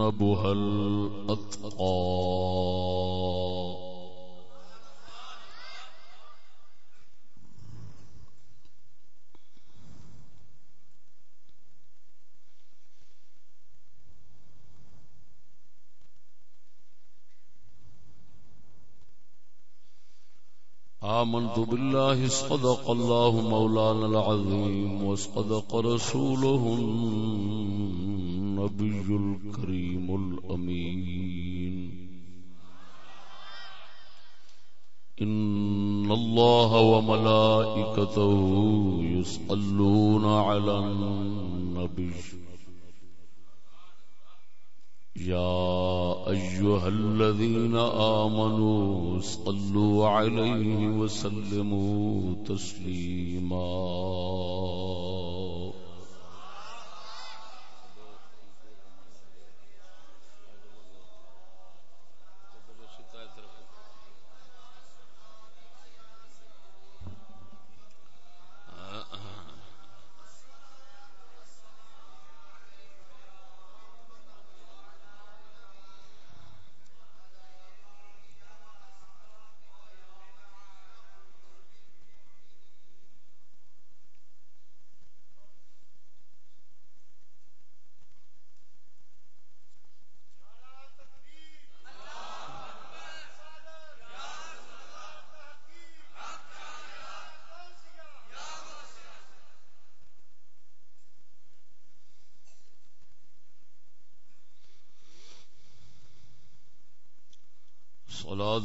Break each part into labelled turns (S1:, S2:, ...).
S1: وسيجنبها الأتقى آمنت بالله صدق الله مولانا العظيم وصدق رسوله النبي الكريم الأمين. إن الله وملائكته يسألون على النبي. يا أيها الذين آمنوا صلوا عليه وسلموا تسليما.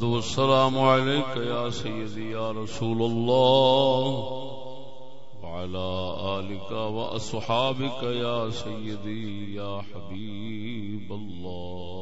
S1: الصلاة والسلام عليك يا سيدي يا رسول الله، وعلى آلك وأصحابك يا سيدي يا حبيب الله.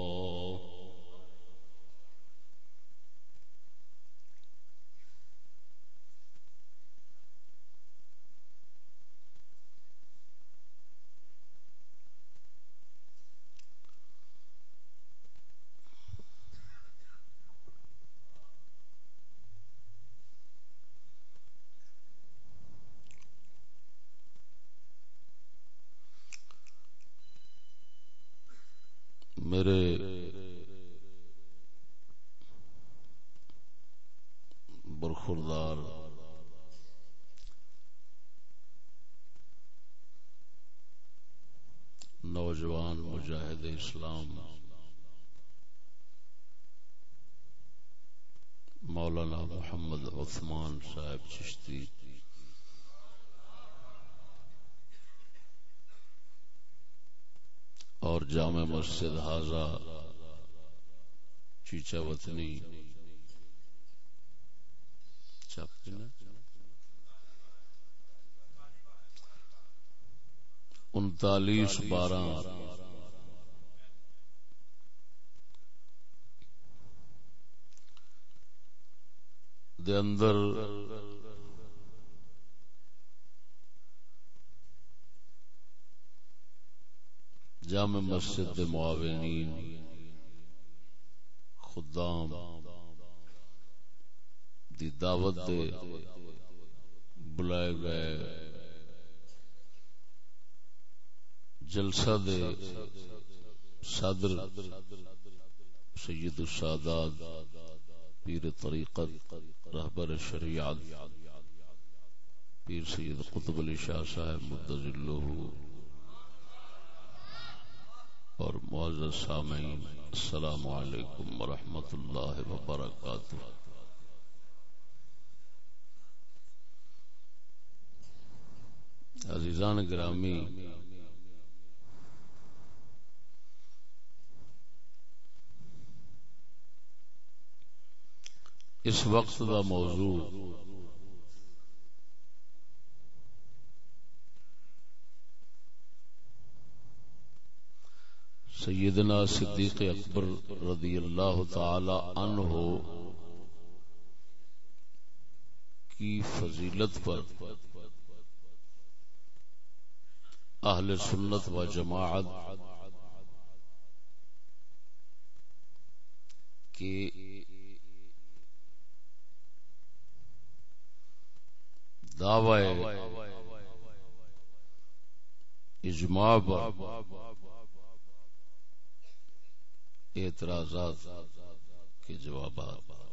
S1: برخوردار نوجوان مجاہد اسلام۔ مولانا محمد عثمان صاحب چشتی۔ اور جامع مسجد حاضہ چیچا وطنی۔ انتالیس بارہ۔ دے اندر جامع مسجد دے معاونین خدام دی دعوت دے بلائے گئے جلسہ دے صدر سید السادات پیر طریقت رہبر شریعت پیر سید قطب علی شاہ صاحب مدض اللہ اور معزز سامعین، السلام علیکم ورحمۃ اللہ وبرکاتہ۔ عزیزان گرامی، اس وقت کا موضوع سیدنا صدیق اکبر رضی اللہ تعالی عنہ کی فضیلت پر اہل سنت و جماعت کے دعوی اجماع اعتراضات کے جوابات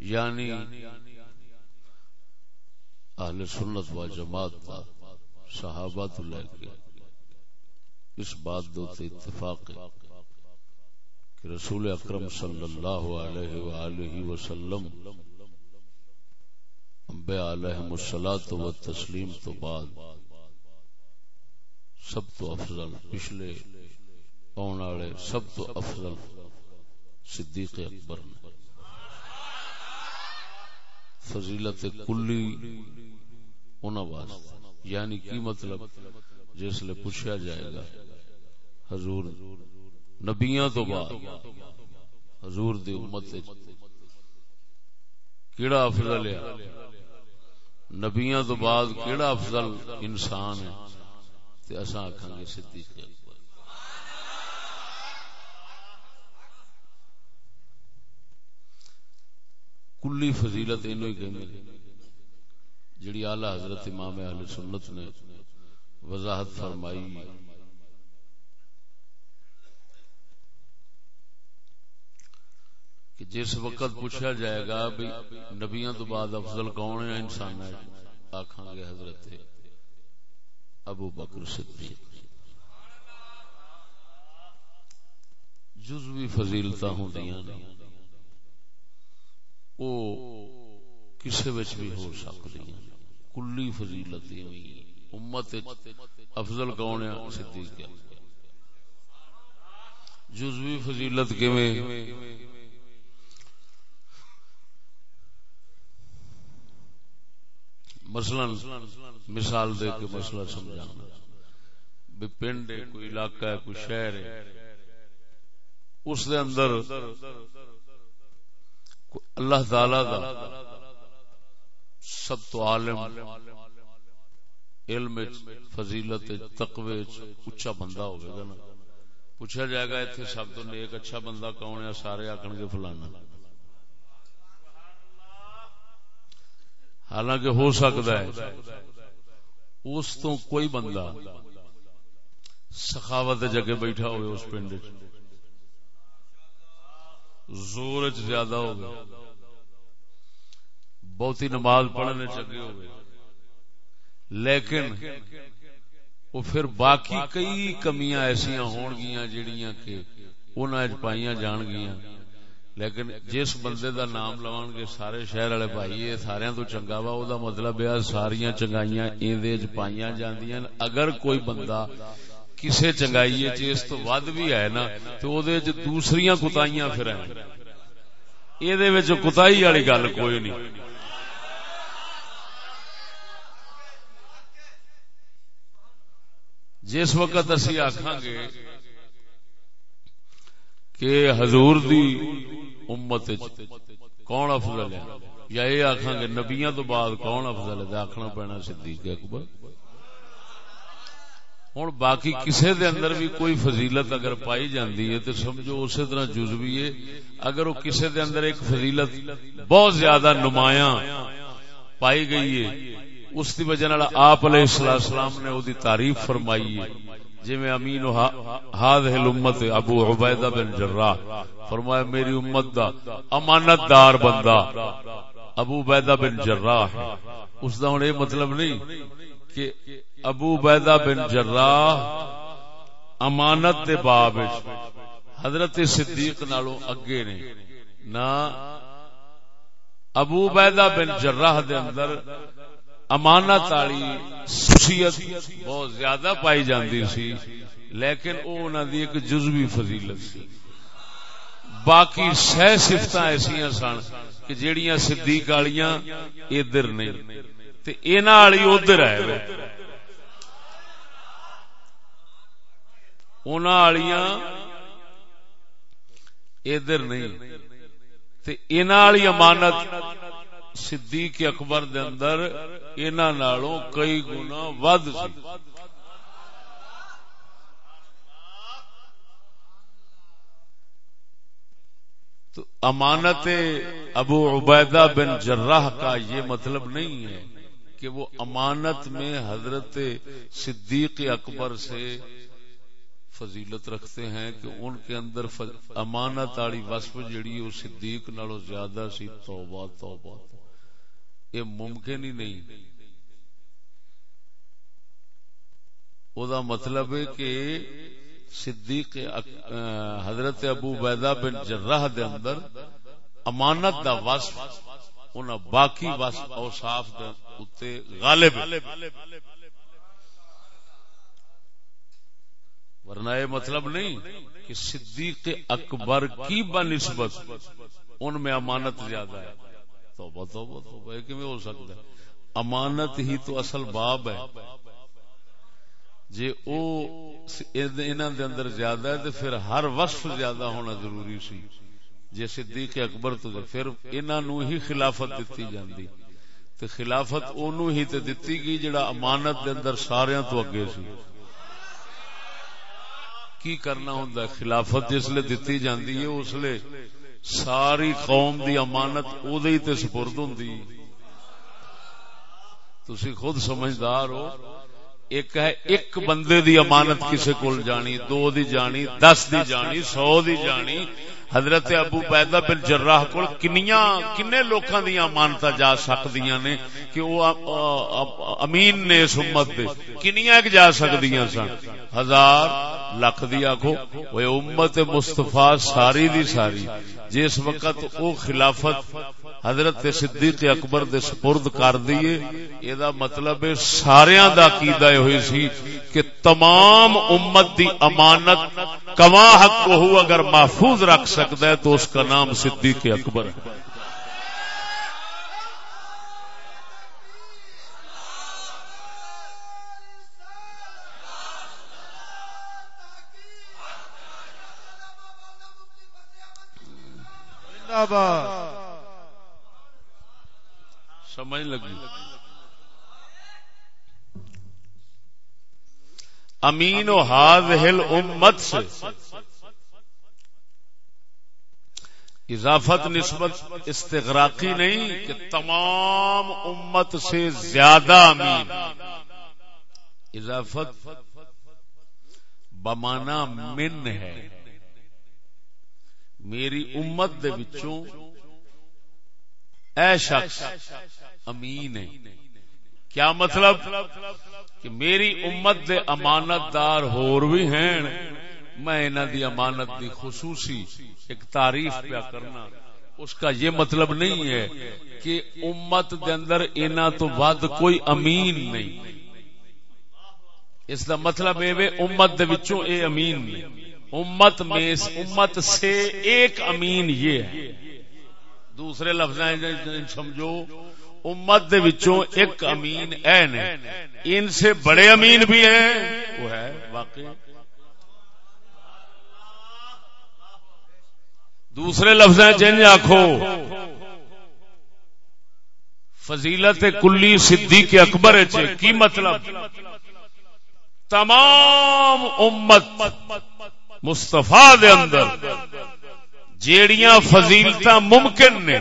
S1: یعنی اہل سنت و جماعت کا صحابہ تو لے کے اس بات دو اتفاق ہے کہ رسول اکرم صلی اللہ علیہ وآلہ وسلم انبیاء علیہ الصلات و تسلیم تو بعد سب تو افضل پچھلے آن والے سب تو افضل صدیق اکبر نے فضیلت کلی انہاں واسطے۔ یعنی کی مطلب؟ جس لیے پوچھا جائے گا، حضور، نبیاں تو بعد، حضور دی امت کیڑا افضل ہے؟ نبیاں تو بعد کیڑا افضل انسان ہے؟ تے اساں آکھاں گے صدیق اکبر کلی فضیلت اینو ہی کہندے جڑی اعلی حضرت امام اہل سنت نے وضاحت فرمائی۔ کہ جس وقت پوچھا جائے گا بھی نبیاں تو بعد افضل کون ہے انسان ہے آکھاں گے حضرت ابو بکر صدیق۔ جزوی فضیلتا ہوں دیاں او کسے وچ بھی ہو سکتی ہیں۔ کلی فضیلت ہوئی امت افضل کون ہے؟ صدیق جزوی فضیلت کیویں؟ مثلا مثال دے کے مسئلہ سمجھانا۔ بھی پنڈ ہے، کوئی علاقہ ہے، کوئی شہر ہے۔ اس دے اندر اللہ تعالی دا سب تو عالم، علم فضیلت تقوی اچھا بندہ ہوگا نا۔ پوچھا جائے گا اتنے سب تو نیک اچھا بندہ کون ہے؟ سارے آخر گے فلانا۔ حالانکہ ہو سکتا ہے، اس تو کوئی بندہ سخاوت جگہ بیٹھا ہوئے اس پنڈ زور زیادہ ہو گیا بہت ہی نماز پڑھنے چگے ہوئے لیکن وہ پھر باقی کئی کمیاں ایسا ہون گیا جڑیاں کہ انہیں پائیاں جان گیاں لیکن جس بندے دا نام لوان گے، سارے شہر والے بھائی سارے تو چنگا وا، او دا مطلب ہے ساری چنگائیاں ایندے وچ پائیاں جاندیاں۔ اگر کوئی بندہ کسے چنگائی اس تو ود بھی ہے نا، تو او دے پھر ہیں اے دے وچ والی گل کوئی نہیں۔ جس وقت اسی آکھاں گے کہ حضور دی امت کون افضل ہے، یا یہ آخان گے نبیاں تو بعد کون افضل ہے آخنا پینا صدیق اکبر۔ ہوں باقی کسے دے اندر بھی کوئی فضیلت اگر پائی جاندی ہے تو سمجھو اسی طرح جزوی ہے۔ اگر وہ کسے دے اندر ایک فضیلت بہت زیادہ نمایاں پائی گئی ہے، اس کی وجہ آپ علیہ السلام نے وہ تعریف فرمائی ہے۔ جی میں امین ہاد امت ابو عبیدہ بن جراح فرمایا، میری امت دا امانت دار بندہ ابو عبیدہ بن جراح اس دا ہوں یہ مطلب نہیں کہ ابو عبیدہ بن جراح امانت دے باب حضرت صدیق نالوں اگے نے۔ نہ ابو عبیدہ بن جراح دے اندر امانت والی سوسیت بہت زیادہ پائی جاندی سی، لیکن او انہاں دی ایک جزوی فضیلت سی۔ باقی سہ صفتاں ایسیاں سن کہ جیڑیاں صدیق والیاں ادھر نہیں، تے انہاں والی ادھر ہے والیاں ادھر نہیں والی امانت صدیق اکبر دے اندر انہاں نالوں کئی گنا ود سی تو امانت ابو عبیدہ بن جراح کا یہ مطلب نہیں ہے کہ وہ امانت میں حضرت صدیق اکبر سے فضیلت رکھتے ہیں کہ ان کے اندر امانت والی وسف جڑی وہ صدیق نالوں زیادہ سی توبہ توبہ یہ ممکن ہی نہیں۔ او دا مطلب ہے کہ صدیق حضرت ابو بیدہ بن جرہ دے اندر امانت دا وصف، انہاں باقی وصف اوصاف دے اتے غالب ورنہ یہ مطلب نہیں کہ صدیق اکبر کی بنسبت ان میں امانت زیادہ ہے۔ توبہ توبہ توبہ کہ ہو سکتا ہے؟ امانت ہی تو اصل باب ہے۔ جی او انہاں دے اندر زیادہ ہے تو پھر ہر وصف زیادہ ہونا ضروری سی۔ جی صدیق اکبر تو پھر انہاں نو ہی خلافت دتی جاندی۔ تے خلافت اونوں ہی تے دتی گئی جڑا امانت دے اندر سارے تو اگے سی۔ کی کرنا ہوں خلافت جس لیے دتی جاندی ہے، اس لیے ساری قوم دی امانت او دے تے سپرد ہوں تسی خود سمجھدار ہو، ایک ہے ایک بندے دی امانت کسے کول جانی، دو دی جانی، دس دی جانی، سو دی جانی۔ حضرت ابو پیدا بن جراح کول کنیاں کنے لوکاں دی امانت جا سکدیاں نے کہ وہ امین نے اس امت دے کنیاں ایک جا سکدیاں سن۔ ہزار لکھ دی آکھو وہ امت مصطفی ساری دی ساری۔ جس وقت او خلافت حضرت صدیق اکبر دے سپرد کر دیے یہ مطلب سارے دا عقیدہ ہوئی سی کہ تمام امت دی امانت کما حق ہو اگر محفوظ رکھ سکتا ہے تو اس کا نام صدیق اکبر ہے۔ سمجھ لگی۔ امین و ہل امت سے اضافت نسبت استغراقی نہیں کہ تمام امت سے زیادہ امین۔ اضافت بمانا من ہے۔ میری امت دے بچوں اے شخص امین ہے۔ کیا مطلب؟ کہ میری امت دے امانت دار ہور بھی ہیں۔ میں انہاں دی امانت دی خصوصی ایک تعریف پیا کرنا۔ اس کا یہ مطلب نہیں ہے کہ امت دے اندر انہاں تو ود کوئی امین نہیں۔ اس کا مطلب اے وے امت دے وچوں اے امین نہیں امت میں امت سے ایک امین یہ ہے۔ دوسرے لفظ سمجھو۔ امت دے وچوں ایک امین اے نے۔ ان سے بڑے امین بھی ہیں۔ وہ ہے واقعی۔ دوسرے لفظ چینج آخو فضیلت کلی صدیق اکبر جی، کی مطلب؟ تمام امت مستفا دے اندر جیڑیاں فضیلت ممکن نے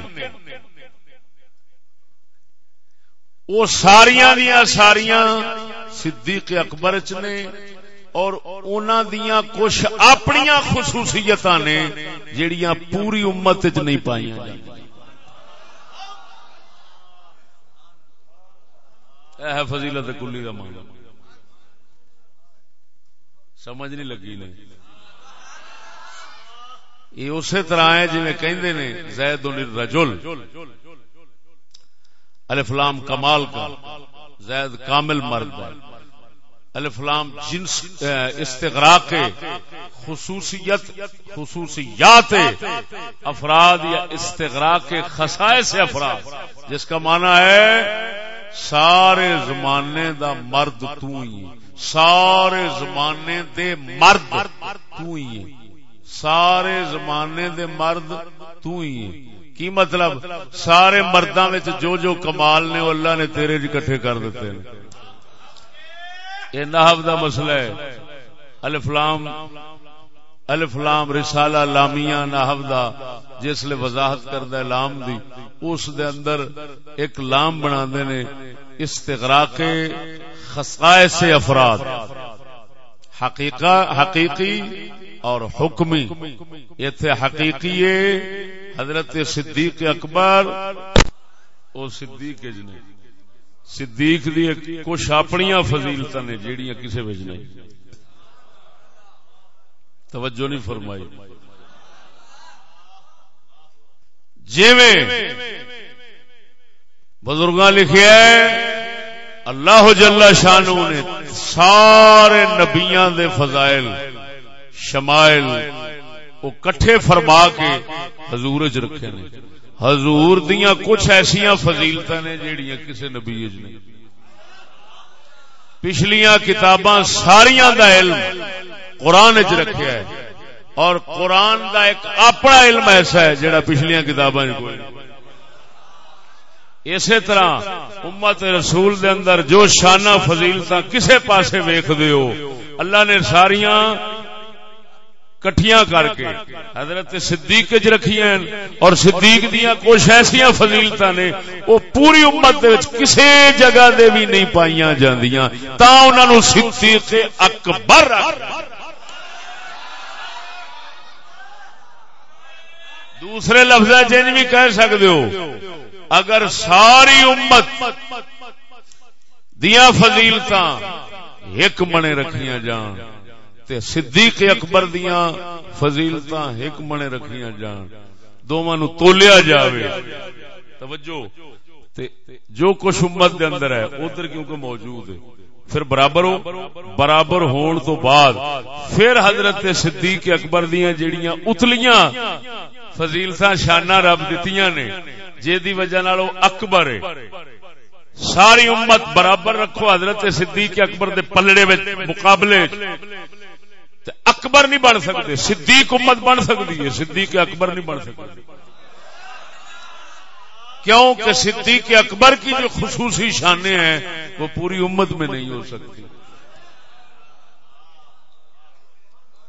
S1: وہ ساریاں دیا ساریاں صدیق اکبر چ نے اور انہاں دیاں کچھ اپنی خصوصیت نے جیڑیاں پوری امت چ نہیں پائی ہے فضیلت کلی کا مان سمجھ نہیں لگی نہیں یہ اسی طرح ہے جی کہندے نے زید الرجل۔ الفلام کمال کا، زید کامل مرد الفلام جنس استغراق خصوصیت، خصوصیات افراد یا استغراق خسائے سے افراد۔ جس کا معنی ہے، سارے زمانے دا مرد تو ہی سارے زمانے دے مرد تو ہی سارے زمانے دے مرد تو ہی کی مطلب؟ سارے مرداں وچ جو جو کمال نے اللہ نے تیرے کٹھے کر دیتے ہیں۔ یہ نحو دا مسئلہ ہے۔ الفلام الفلام رسالہ لامیہ نحو دا، جس لیے وضاحت کردہ لام دی۔ اس دے اندر ایک لام بنا دینے استغراق خصائص افراد۔ حقیقہ، حقیقی اور حکمی۔ یہ تھے حقیقی حضرت صدیق اکبر، او صدیق جنے صدیق دی کچھ اپنی فضیلت نے جیڑیاں کسے بچ نہیں۔ توجہ نہیں فرمائی۔ جی بزرگ لکھیا اللہ جل شانو نے سارے نبیاں دے فضائل، شمائل وہ کٹھے فرما کے حضور چ رکھے نے۔ حضور دیاں کچھ ایسا فضیلت نے جیڑیاں کسی نبی نے۔ پچھلیاں کتاباں ساریاں دا علم قرآن چ رکھا ہے۔ اور قرآن دا ایک اپنا علم ایسا ہے جڑا پچھلیاں کتاباں کوئی اسی طرح امت رسول دے اندر جو شانہ فضیلت کسے پاسے ویخ دیو اللہ نے ساریاں کٹیاں کر کے حضرت صدیق چ رکھیا اور صدیق دیا کچھ ایسا فضیلت نے، وہ پوری امت کسی جگہ دے بھی نہیں پائی جاندیاں۔ تا انہوں صدیق اکبر۔ دوسرے لفظ چینج بھی کہہ سکتے ہو، اگر ساری امت دیا فضیلت ایک منے رکھیاں جان تے صدیق اکبر دیاں فضیلت ایک منے رکھیاں جان۔ دونوں نو تولیا جاوے۔ توجہ۔ تے جو کچھ امت دے اندر ہے، ادھر کیونکہ موجود ہے۔ پھر برابر ہو، برابر ہون تو بعد پھر حضرت صدیق اکبر دیاں جیڑیاں اتلیاں فضیلت شانہ رب دتیاں نے جے دی وجہ نال اکبر ہے۔ ساری امت برابر رکھو حضرت صدیق اکبر دے پلڑے مقابلے اکبر نہیں بن سکتے، صدیق امت بن سکتی ہے، صدیق اکبر نہیں بن سکتی کیوں کہ صدیق اکبر کی جو خصوصی شانے ہیں، وہ پوری امت میں نہیں ہو سکتی۔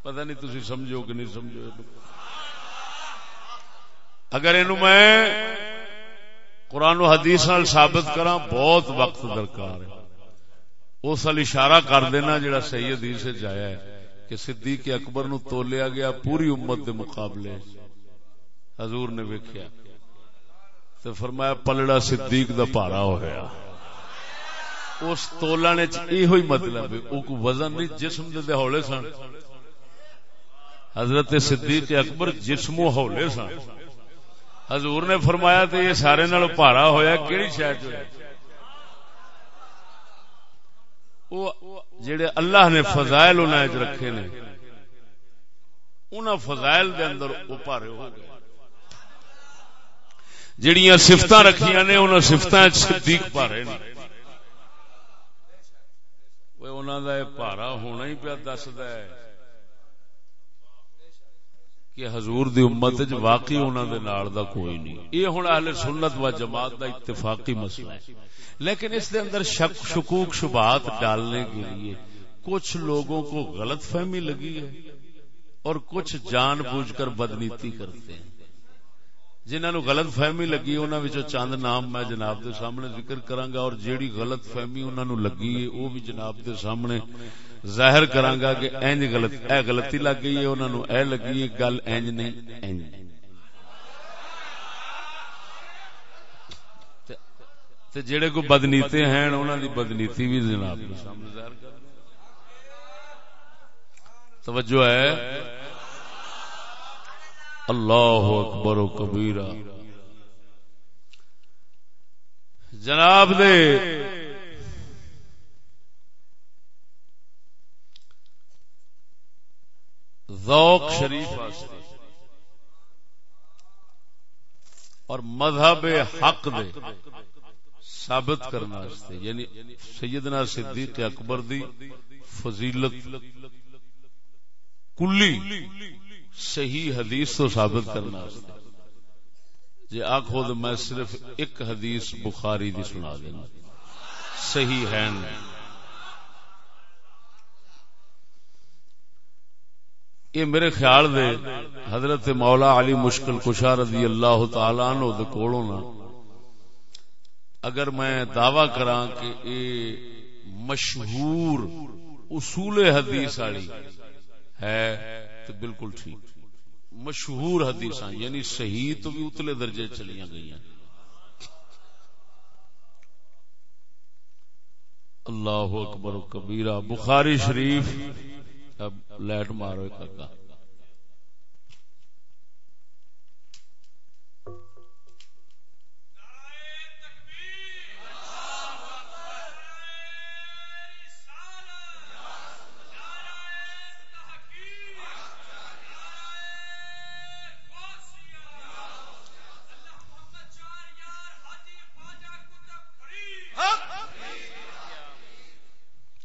S1: پتہ نہیں تھی سمجھو کہ نہیں سمجھو۔ اگر یہ میں قرآن و حدیث ثابت کرا بہت وقت درکار ہے۔ اس وال اشارہ کر دینا جڑا صحیح حدیث سے جایا ہے۔ کہ صدیق اکبر نو تولیا گیا پوری امت دے مقابلے۔ حضور نے ویکھیا۔ تو فرمایا پلڑا صدیق دا پارا ہو گیا۔ اس تولنے یہ ہوئی مطلب ہے، او کو وزن نہیں جسم دے دے ہولے سن۔ حضرت صدیق اکبر جسم ہولے سن۔ حضور نے فرمایا تو یہ سارے نال پارا ہویا، کیڑی شاید ہویا جڑے اللہ نے فضائل انہیں رکھے نے ان فضائل دے اندر وہ پارے ہو گئے۔ جڑیاں سفت رکھیاں نے ان سفت صدیق پارے نے۔ انہوں کا پارا ہونا ہی پیا دستا ہے۔ کہ حضور دی امت چ واقعی انہوں دے نال دا کوئی نہیں۔ یہ ہوں اہل سنت و جماعت دا اتفاقی مسئلہ ہے۔ لیکن اس دے اندر شک، شکوک، شبہات ڈالنے کے لیے کچھ لوگوں کو غلط فہمی لگی ہے اور کچھ جان بوجھ کر بدنیتی کرتے ہیں۔ جنہوں نے غلط فہمی لگی انہوں نے چند نام میں جناب دے سامنے ذکر کرانگا اور جیڑی غلط فہمی انہوں نے لگی ہے وہ بھی جناب دے سامنے ظاہر کرانگا کہ اینج غلط اے غلطی لگ گئی ہے انہوں نے اے لگی ہے، گل اینج نہیں، اینج تے جڑے کو بدنیتے ہیں انہوں دی بدنیتی بھی جناب توجہ ہے۔ اللہ اکبر و کبیرہ۔ جناب دے ذوق شریف واسطے۔ اور مذہب حق دے ثابت کرنا واسطے یعنی سیدنا صدیق اکبر دی فضیلت، کلی صحیح حدیث تو ثابت کرنا واسطے۔ جی آخو تو میں صرف ایک حدیث بخاری دی سنا دینا۔ صحیح ہے۔ یہ میرے خیال دے حضرت مولا علی مشکل کشا رضی اللہ تعالی عنہ دے کولوں نا اگر میں دعوی کراں کہ اے مشہور اصول حدیث والی ہے تو بالکل ٹھیک۔ مشہور حدیث یعنی صحیح تو بھی اتلے درجے چلیاں گئی ہیں۔ اللہ اکبر و کبیرہ، بخاری شریف اب لائٹ مارو کاکا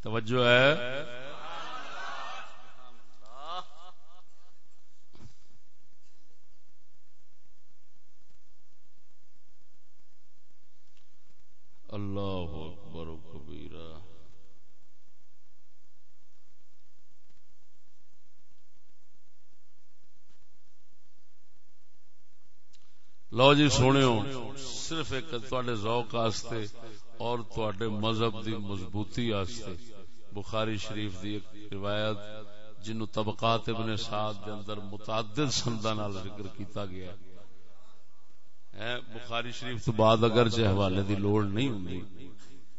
S1: توجہ ہے۔ اللہ اکبر و کبیرہ۔ لو جی سونے صرف ایک ذوق آستے اور تواڈے مذہب دی مضبوطی آستے۔ بخاری شریف دی ایک روایت جنو طبقات ابن سعد دے اندر متعدد سندہ نال ذکر کیتا گیا۔ ہے بخاری شریف تو بعد اگر سے حوالے دی لوڑ نہیں ہوندی،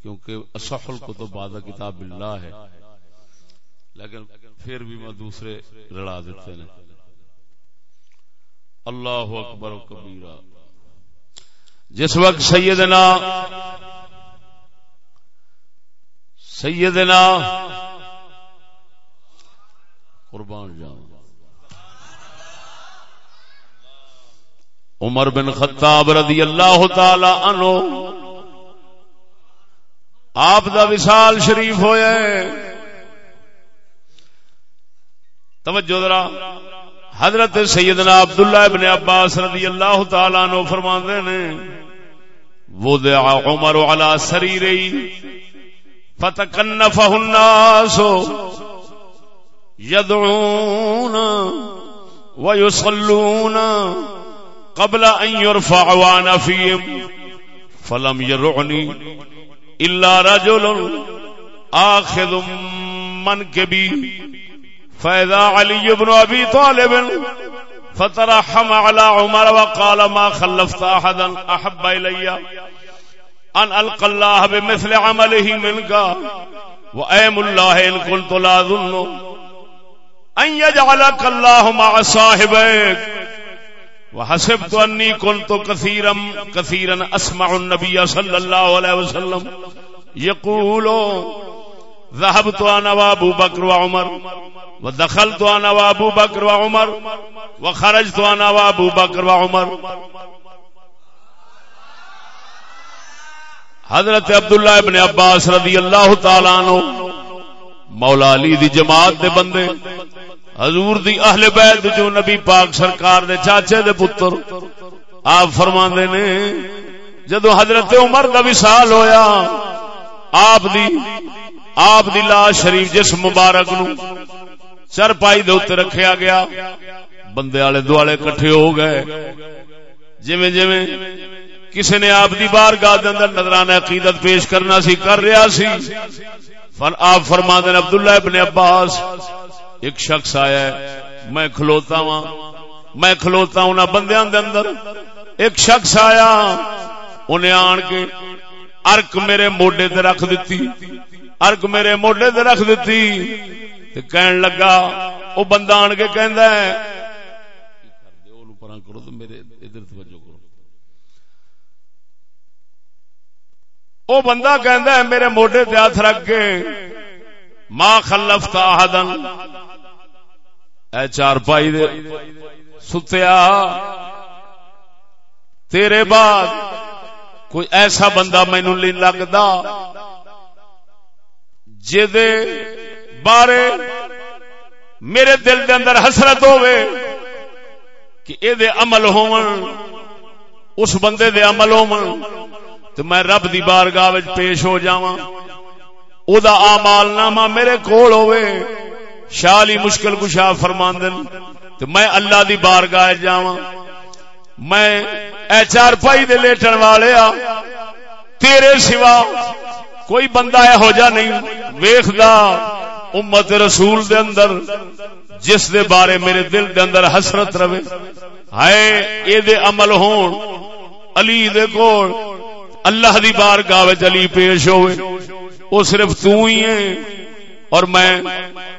S1: کیونکہ اصح الکتب بعد کتاب اللہ ہے، لیکن پھر بھی میں دوسرے رڑا دیتے ہیں۔ اللہ اکبر و کبیرہ۔ جس وقت سیدنا سیدنا قربان جاؤں۔ عمر بن خطاب رضی اللہ تعالی عنہ، آپ دا وصال شریف ہویا ہے توجہ ذرا، حضرت سیدنا عبداللہ ابن عباس رضی اللہ تعالی عنہ فرماندے نے، وضع عمر على سریری فتکنفہ الناس يدعون ويصلون قبل ان يرفع وانا فيهم فلم يرعني الا رجل اخذ منكبي فاذا علي بن ابي طالب فترحم على عمر وقال ما خلفت احدا احب الي ان القى الله بمثل عمله منك. وايم الله ان كنت لا ظن ان يجعلك الله مع صاحبك. وحسبت انی کنت کثیرا کثیرا اسمع النبی صلی اللہ علیہ وسلم یقول ذهبت انا وابو بکر وعمر، ودخلت انا وابو بکر وعمر، وخرجت انا وابو بکر وعمر. حضرت عبداللہ ابن عباس رضی اللہ تعالی عنہ، مولا علی دی جماعت دے بندے حضور دی اہل بیت جو نبی پاک سرکار دے چاچے دے پتر، آپ فرما نے، جدو حضرت عمر کا وصال ہویا، آپ دی آپ دی لاش شریف جس مبارک نو چر پائی دے اتنے رکھیا گیا، بندے والے دوالے کٹھے ہو گئے۔ جویں جویں کسی نے آپ دی بار گاہ دے اندر نظرانہ عقیدت پیش کرنا سی، کر رہا سی۔ فر آپ فرما دین عبداللہ ابن عباس ایک شخص آیا ہے، میں کھلوتا وا میں کھلوتا ہوں بندیاں دے اندر۔ ایک شخص آیا، انہیں آن کے ارک میرے موڈے تے رکھ دیتی ارک میرے موڈے تے رکھ دیتی تے کہن لگا وہ بندہ آن کے کہندا ہے کرو تو میرے ادھر توجہ کرو۔ وہ بندہ کہندا ہے، میرے موڈے تے ہاتھ رکھ کے، ما خلفت احدن اے چار پائی دے ستیا۔ تیرے بعد کوئی ایسا بندہ مینو نہیں لگتا جے بارے میرے دل دے اندر حسرت ہوئے کہ اے دے عمل ہون، اس بندے دے عمل ہون، تو میں رب دی بارگاہ پیش ہو جاواں۔ او دا آمال نامہ میرے کول ہوئے شالی مشکل کشا فرماندن، تو میں اللہ دی بارگاہ جاواں۔ میں اے چار پائی دے لیٹن والے آ، تیرے سوا کوئی بندہ ہے ہو جا نہیں۔ ویخدا امت رسول دے اندر، جس دے بارے میرے دل دے اندر حسرت رہے۔ ہائے، اے دے عمل ہون، علی دے کول اللہ دی بار گاہ علی پیش ہوئے۔ وہ صرف تو ہی ہے اور میں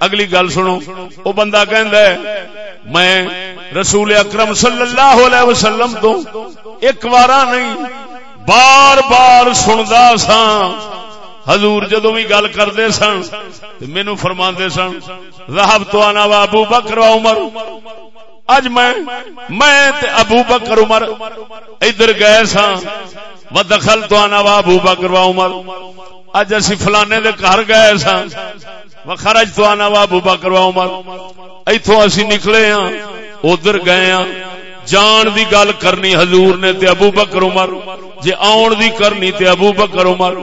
S1: اگلی گل سنو وہ بندہ کہندا ہے، میں رسول اکرم صلی اللہ علیہ وسلم تو ایک وارا نہیں، بار بار سندا سا حضور جدو بھی گل کرتے سن مینو فرما سن راہب تو آنا بابو بکر عمر۔ اج میں میں ابو بکر عمر ادھر گئے سا و دخل تو آنا وا ابو بکر عمر۔ اج اسی فلانے دے گھر گئے سا و خرج تو آنا وا ابو بکر عمر۔ ایتھوں اسی نکلے ہاں۔ ادھر گئے ہاں۔ جان دی گل کرنی حضور نے تے ابو بکر عمر، جے آن دی کرنی تے ابو بکر عمر،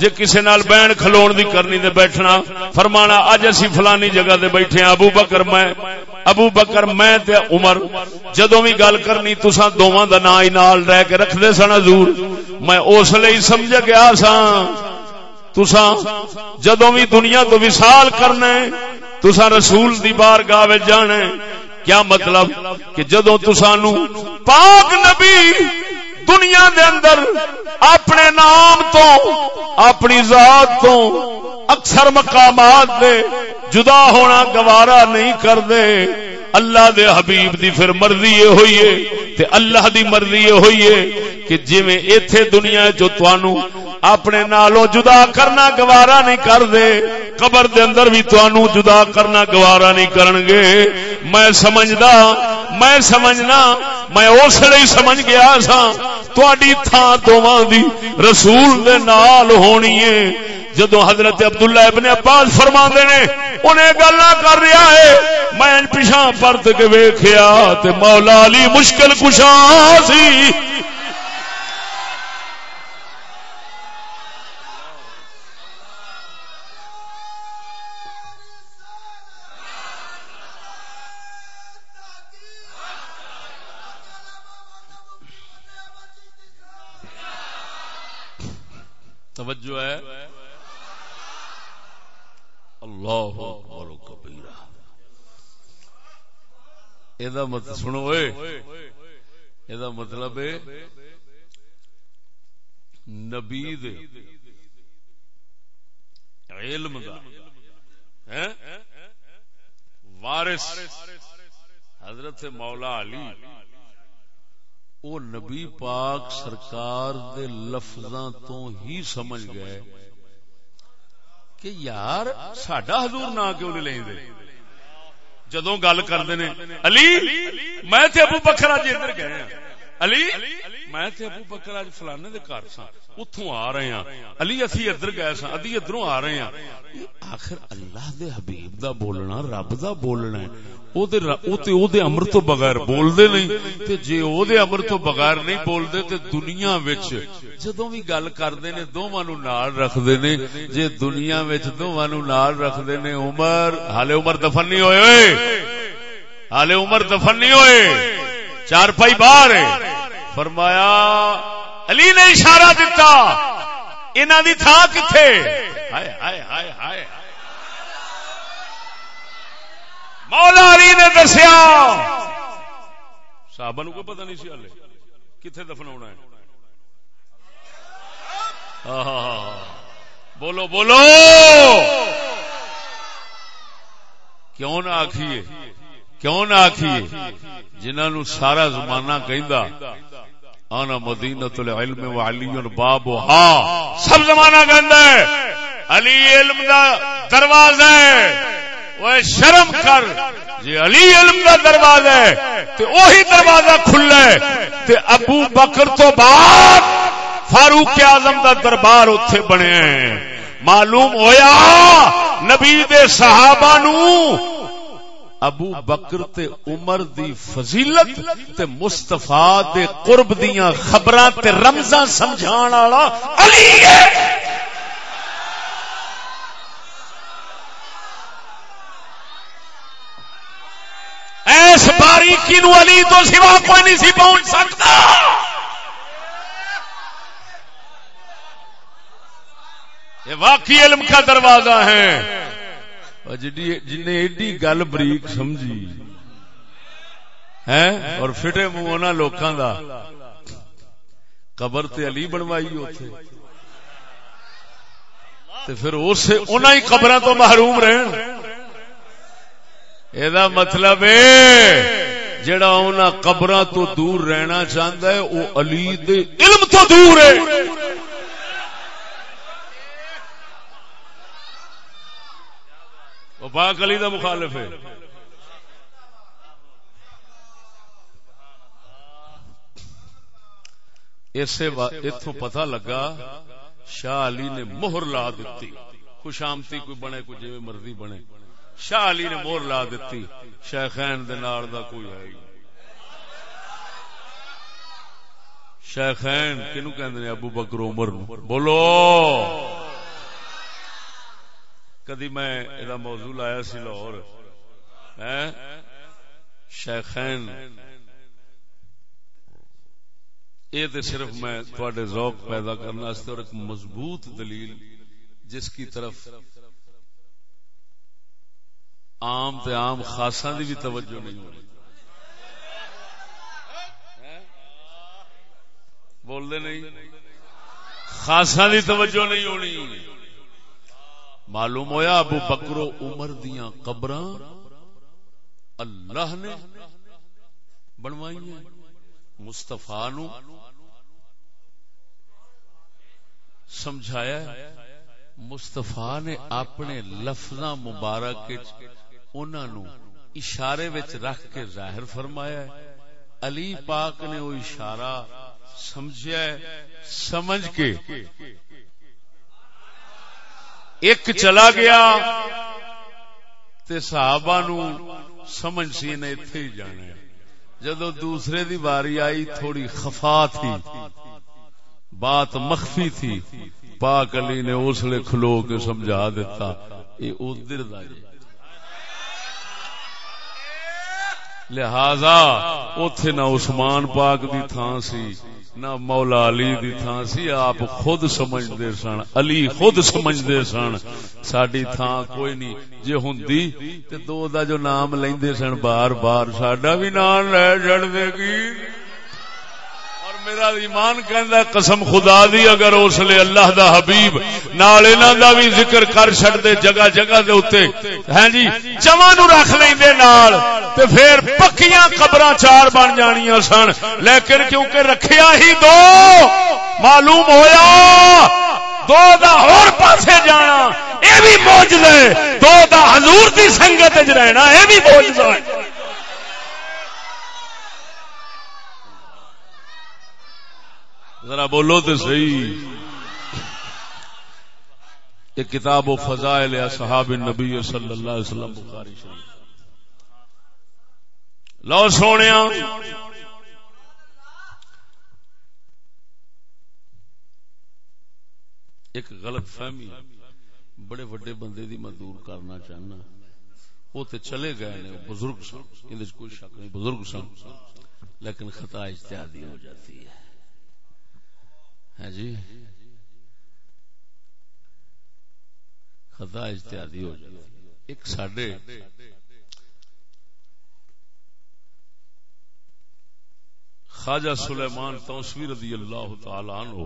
S1: جے کسے نال بین کھلون دی کرنی تے بیٹھنا، فرمانا اج اسی فلانی جگہ تے بیٹھے ہیں، ابو بکر میں، ابو بکر میں تے عمر، جدوں بھی گل کرنی تساں دوواں دا نام ہی نال رہ کے رکھ دے سن حضور، میں اس لیے سمجھ گیا سا تساں جدوں بھی دنیا تو وصال کرنا تساں رسول دی بارگاہ وچ جانا کیا مطلب کہ جدو تسانو پاک نبی دنیا دے اندر اپنے نام تو، اپنی ذات تو اکثر مقامات دے جدا ہونا گوارا نہیں کر دے اللہ دے حبیب دی پھر مرضی یہ ہوئی ہے، تے اللہ دی مرضی یہ ہوئی ہے کہ جی میں ایتھے دنیا جو توانو اپنے نالوں جدا کرنا گوارا نہیں کر دے قبر دے اندر بھی توانو جدا کرنا گوارا نہیں کرنگے میں سمجھدا، میں سمجھنا، میں اس لیے سمجھ گیا سا تھوڑی تھان دوواں دی رسول دے نال ہونی ہے۔ جدو حضرت عبداللہ ابن عباس فرما نے، انہیں گلا کر رہا ہے۔ میں پیچھا پرت کے ویخیا مولا علی مشکل کشا سی۔ توجہ ہے۔ اللہ اکبر کبیرہ۔ یہ مطلب سنو یہ مطلب نبی علم دا۔ وارث حضرت مولا علی۔ او نبی پاک سرکار دے لفظاں تو ہی سمجھ گئے کہ یار ساڈا حضور نہ کیوں نہیں لیں جدوں گل کردے نے، علی، میں تے ابو بکر اج ادھر گئے علی میں ابو بکر اج فلانے دے گھر سا اتوں آ رہے ہیں علی اسی ادھر گئے سا ادھی ادھروں آ رہے ہیں آخر اللہ دے حبیب دا بولنا، رب دا بولنا ہے۔ امر تو بغیر بولتے نہیں۔ جی وہ امر تو بغیر نہیں بولتے تو دنیا جدو بھی گل کرتے نے دونوں نال رکھتے نے۔ جی دنیا دونوں نال رکھتے نے، عمر ہالے عمر دفن نہیں ہوئے۔ ہالے عمر دفن نہیں ہوئے۔ چار پائی باہر فرمایا، علی نے اشارہ دتا انہوں دی تھان کتنے ہائے ہائے ہائے ہائے۔ مولا علی نے دسیا، صحابہ نو کوئی پتہ نہیں سی ہلے کتنے دفنا ہے؟ بولو بولو۔ کیوں نہ آخیے کیوں نہ آخیے جنہوں سارا زمانہ کہندا آنا مدینہ العلم و علی باب ہا۔ سب زمانہ کہندا ہے۔ علی علم دا دروازہ ہے۔ وہ شرم کر۔ جی علی علم کا دروازہ ہے۔ تو وہی دروازہ کھلا ہے تے ابو بکر تو بعد فاروق اعظم دا دربار اتے بنے معلوم ہویا نبی دے صحابہ نو ابو بکر تے عمر دی فضیلت تے مصطفی دے قرب دیاں خبراں تے رمزاں سمجھان والا علی ہے۔ ایس باریکی نو علی تو سوا کوئی نہیں سی پہنچ سکتا۔ یہ واقعی علم کا دروازہ ہے۔ جن ایڈی گل بریک سمجھی ہے اور فٹے منہ لوکاں دا۔ قبر تے علی بنوائی اتے پھر اسے انہیں قبر تو محروم رہن۔ یہ مطلب ہے جڑا انہاں قبر تو دور رہنا چاہتا ہے وہ علی دے علم تو دور ہے۔ پاک علی دا مخالف ہے۔ اسے اتوں پتہ لگا شاہ علی نے مہر لا دیتی۔ خوش آمتی کوئی بنے، کوئی جی مرضی بنے۔ شاہ علی نے مور لا دیتی۔ شیخین دے نال دا کوئی ہے شیخین کنو کہندے ابو بکر عمر بولو! کدی میں ادا موضوع لایا سی لاہور۔ شیخین یہ تو صرف میں تھوڑے ذوق پیدا کرنا اور ایک مضبوط دلیل جس کی طرف عام تے عام خاصا دی بھی توجہ نہیں ہونی بول دے نہیں؟ خاصا دی توجہ نہیں ہونی۔ معلوم ہویا ابو بکرو عمر دیاں قبر اللہ نے بنوائی ہیں مستفا نو سمجھایا۔ مستفا نے اپنے لفظ مبارک انہاں نو اشارے وچ رکھ کے ظاہر فرمایا۔ ہے علی پاک نے وہ اشارہ سمجھا سمجھ کے ایک چلا گیا تے صحابہ نو سمجھ سی نے اتے ہی جانا جدو دوسرے دی باری آئی، تھوڑی خفا تھی، بات مخفی تھی۔ پاک علی نے اس لیے کھلو کے سمجھا دیتا، یہ ادھر دا جی۔ لہذا اتے نہ عثمان پاک دی تھان سی نہ مولا علی دی تھان سی، آپ خود سمجھتے سن، علی خود سمجھتے سن۔ ساری تھان کوئی نہیں جی ہوں دو دا جو نام لیندے سن، بار بار ساڈا بھی نام لے جڑ دے گی۔ میرا ایمان کہندا قسم خدا دی، اگر اس لیے اللہ دا حبیب، نال انہاں دا بھی ذکر کر چھڑ دے جگہ جگہ دے اوتے۔ ہیں جی جواں نو رکھ لیندے نال، تے پھر پکیاں قبراں چار بن جانیاں سن۔ لیکن کیونکہ رکھیا ہی دو، معلوم ہویا، دو دا اور پاسے جانا، اے بھی معجزہ ہے دو دا حضور دی سنگت وچ رہنا، اے بھی معجزہ ہے ذرا بولو تو صحیح۔ ایک کتاب و فضائل صحاب نبی صلی اللہ علیہ وسلم بخاری شریف۔ لو سونے۔ ایک غلط فہمی بڑے بڑے بندے دی میں دور کرنا چاہنا۔ وہ تو چلے گئے نے، بزرگ سن۔ کوئی شک نہیں، بزرگ سن۔ لیکن خطا اجتہادی ہو جاتی ہے۔ ہاں جی۔ خطا اجتہادی ہو جائے۔ ایک ساڈے خواجہ سلیمان توسوی رضی اللہ تعالی عنہ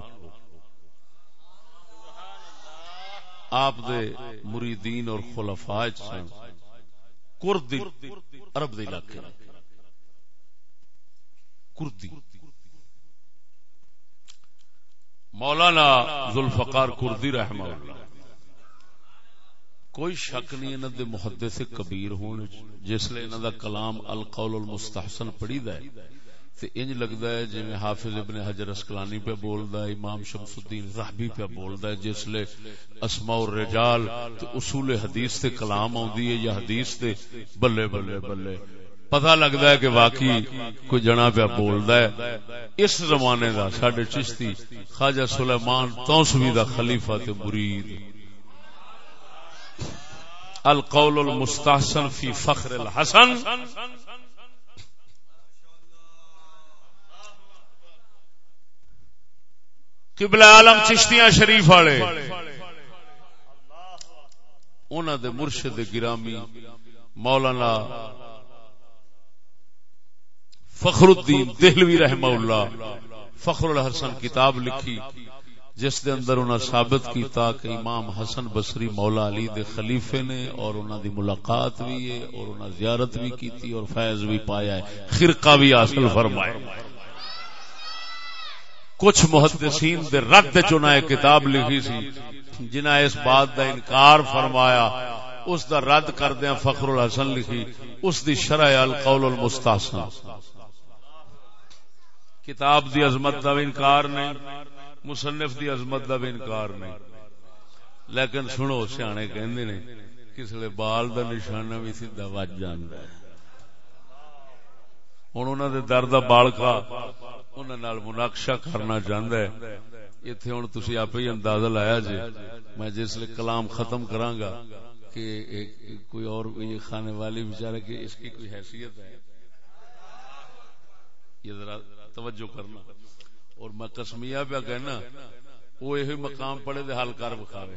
S1: آپ دے مریدین اور خلفاء سن۔ کردی عرب دے علاقے۔ کردی۔ مولانا ذوالفقار کردی رحمہ اللہ۔ کوئی شک نہیں انہوں دے محدث کبیر ہونے جس لیے انہوں دا کلام القول المستحسن پڑھی دا ہے انج لگتا ہے جی حافظ ابن حجر اسکلانی پہ بولدا ہے، امام شمس الدین رحبی پہ بولدا ہے، جس لے اسماء الرجال تو اصول حدیث تے کلام آندی ہے یا حدیث تے بلے بلے بلے بلے۔ پتہ لگتا ہے کہ واقعی کوئی جنا پہ بولدا ہے۔ اس زمانے دا ساڈے چشتی خواجہ سلیمان توسوی دا خلیفہ تے مرید۔ القول المستحسن فی فخر الحسن۔ قبلہ عالم چشتیاں شریف والے۔ انہوں دے مرشد گرامی مولانا فخر الدین دہلوی رحمہ اللہ۔ فخر الحسن کتاب لکھی، جس دے اندر انہاں ثابت کیتا کہ امام حسن بصری مولا علی دے خلیفے نے اور انہاں دی ملاقات بھی ہے اور انہاں زیارت بھی کیتی اور فیض بھی پایا ہے۔ خرقہ بھی حاصل فرمائے۔ کچھ محدثین دے رد چنا کتاب لکھی سی جنہ اس بات دا انکار فرمایا۔ اس دا رد کردیا فخر الحسن لکھی، اس دی شرح القول المستحسن۔ کتاب دی عظمت دا بھی انکار نہیں، مصنف دی عظمت دا بھی انکار نہیں۔ لیکن سنو، سیانے کہندے نے، کس لیے بال دا نشانہ بھی سیدھا وج جاندا ہے۔ ہن انہاں دے درد دا بال کا مناقشہ کرنا چاہتا ہے۔ اتنے ہوں تھی آپ ہی اندازہ لایا جی میں جس لیے کلام ختم کراں گا کہ کوئی اور یہ خانے والی بچارے کہ اس کی کوئی حیثیت ہے۔ یہ ذرا توجہ کرنا۔ اور میں کسمیا پہ کہنا، وہ یہ مقام پڑے دے حل کر بخارے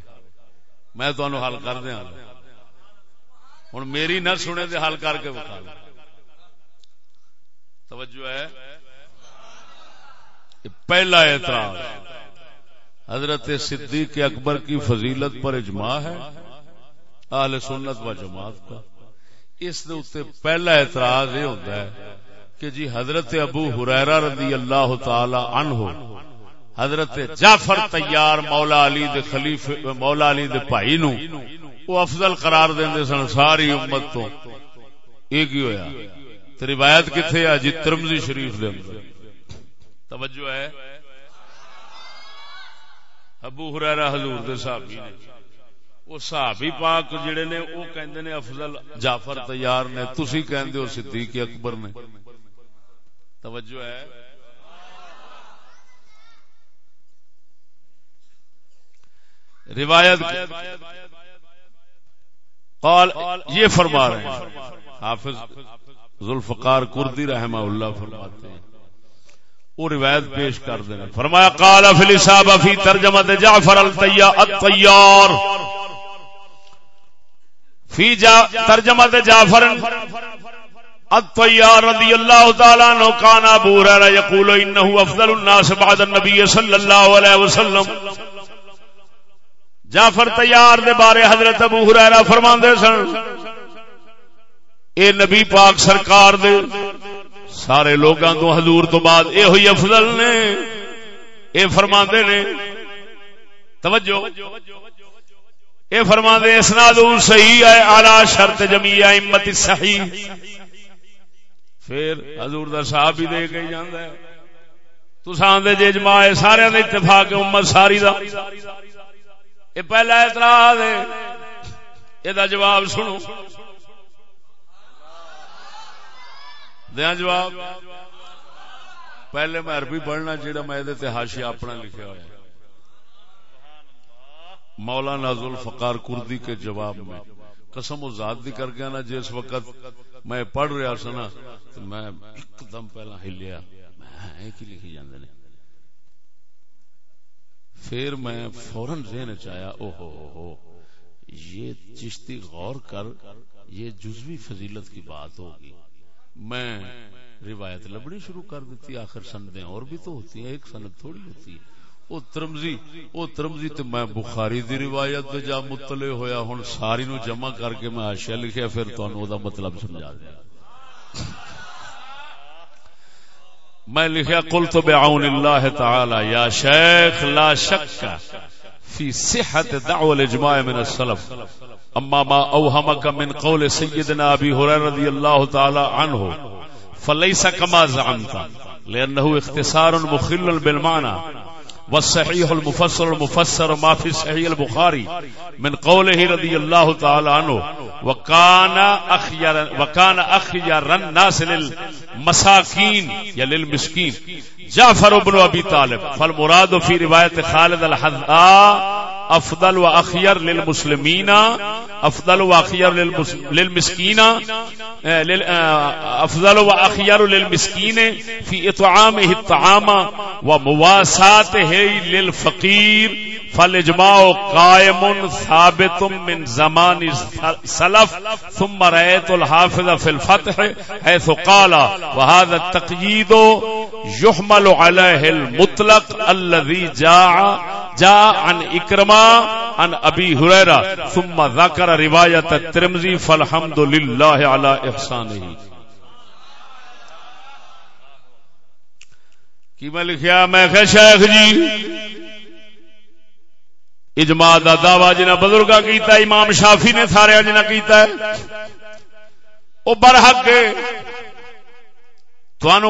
S1: میں تو حل کر دیا ہوں میری نہ سنے دے حل کر کے بخا توجہ ہے؟ پہلا اعتراض۔ حضرت صدیق اکبر کی فضیلت پر اجماع ہے، اہل سنت و جماعت کا۔ اس دے پہلا اعتراض یہ ہوتا ہے کہ جی حضرت ابو حریرہ رضی اللہ تعالی عنہ، حضرت جعفر تیار مولا علی دے خلیف، مولا علی دے بھائی نو، وہ افضل قرار دیندے سن ساری امت تو۔ ایک ہی ہویا؟ تے روایت کتنے ہے؟ جی ترمزی شریف دے اندر۔ توجہ ہے۔ ابو حریرہ حضور دے صحابی نے۔ وہ صحابی پاک جڑے نے، وہ کہندے نے افضل جعفر تیار نے۔ تسی کہندے ہو صدیق اکبر نے۔ توجہ ہے۔ روایت قال، یہ فرما رہے ہیں۔ حافظ ذوالفقار کردی رحمہ اللہ فرماتے ہیں۔ وہ روایت پیش کر دینا فرمایا، قال، فی صاحب فی ترجمہ جعفر الطیار۔ فی جا ترجمہ جعفر الطیار رضی اللہ تعالی عنہ کان ابو ہریرہ یقول انه افضل الناس بعد النبي صلی اللہ علیہ وسلم. جعفر طیار دے بارے حضرت ابو ہریرہ فرماندے سن، اے نبی پاک سرکار دے، سارے لوگوں تو حضور تو بعد یہ ہوئی افضل نے۔ یہ فرما نے، توجہ۔ یہ فرما دے اسناد صحیح ہے آلہ شرط جمی امت صحیح۔ پھر حضور دا صاحب بھی دے کے جانا ہے۔ تو ساندے جے جماع سارے دے اتفاق امت ساری دا۔ یہ پہلا اعتراض ہے۔ یہ جواب سنو۔ دیا جواب۔ پہلے میں عربی پڑھنا جہاں میں دے ہاشی اپنا لکھا ہوا مولانا نازل فقار کردی کے جواب میں۔ قسم و ذات بھی کر گیا نا جس وقت میں پڑھ رہا سا نا، تو میں ایک دم پہلا ہلیا۔ ایک لکھی جاندے نے؟ پھر میں فورن ذہن چایا او ہو ہو یہ چشتی غور کر، یہ جزوی فضیلت کی بات ہوگی۔ میں روایت لبنی شروع کر دیتی، آخر سندیں اور بھی تو ہوتی ہیں، ایک سند تھوڑی ہوتی ہے۔ او ترمزی او ترمزی تے میں بخاری دی روایت تے جا مطلع ہویا، ہن ساری نو جمع کر کے میں حاشیہ لکھیا، پھر تانوں دا مطلب سمجھا دیا۔ میں لکھیا قلت بعون اللہ تعالی، یا شیخ، لا شک فی صحت دعو الاجماع من السلف۔ اما ما اوهمك من قول سيدنا ابي هريره رضي الله تعالى عنه فليس كما زعمت لانه اختصار مخل بالمعنى والصحيح المفسر المفسر ما في صحيح البخاري من قوله رضي الله تعالى عنه، وكان اخيرا وكان اخيرا الناس للمساكين، يا للمسكين. جعفر بن ابي طالب، فالمراد في روايه خالد الحذاء افضل و اخیر للمسلمین، افضل و اخیر للمسکین افضل و اخیر للمسکین، فی اطعامه الطعام و مواساته للفقیر فالاجماع قائم ثابت من زمان سلف، ثم رأيت الحافظ في الفتح حيث قال، وهذا التقييد يحمل عليه المطلق الذي جاء جاء عن اکرما عن ابی حریرہ ثم ذکر روایت الترمذی فالحمد للہ علی احسانہ کی میں لکھیا؟ میں کہ شیخ جی اجماع دا دعوی جنہ بزرگا کیتا ہے، امام شافی نے سارے جنہ کیتا ہے۔ او برحق ہے۔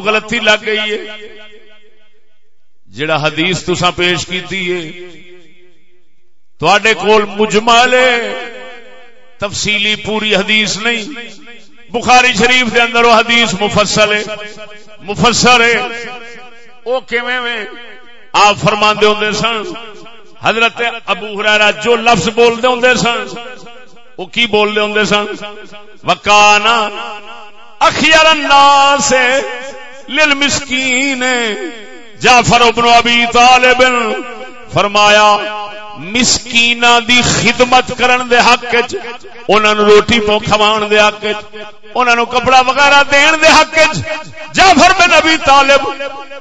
S1: غلطی لگ گئی ہے۔ جڑا حدیث تسا پیش کیتی ہے، تواڈے کول مجمل تفصیلی پوری حدیث نہیں۔ بخاری شریف دے اندر وہ حدیث مفصل ہے۔ مفسر ہے۔ او کیویں آپ فرماندے ہوندے سن۔ حضرت ابو ہرارا جو لفظ بولتے ہوں سن، وہ کی بولتے ہوں سن؟ وکانا اخیر الناس للمسکین، جعفر ابن ابی طالب فرمایا مسکینا دی خدمت کرن دے حق وچ، انہاں نو روٹی پو کھوان دے حق وچ، انہاں نو کپڑا وغیرہ دین دے حق وچ۔ جعفر بن ابی طالب،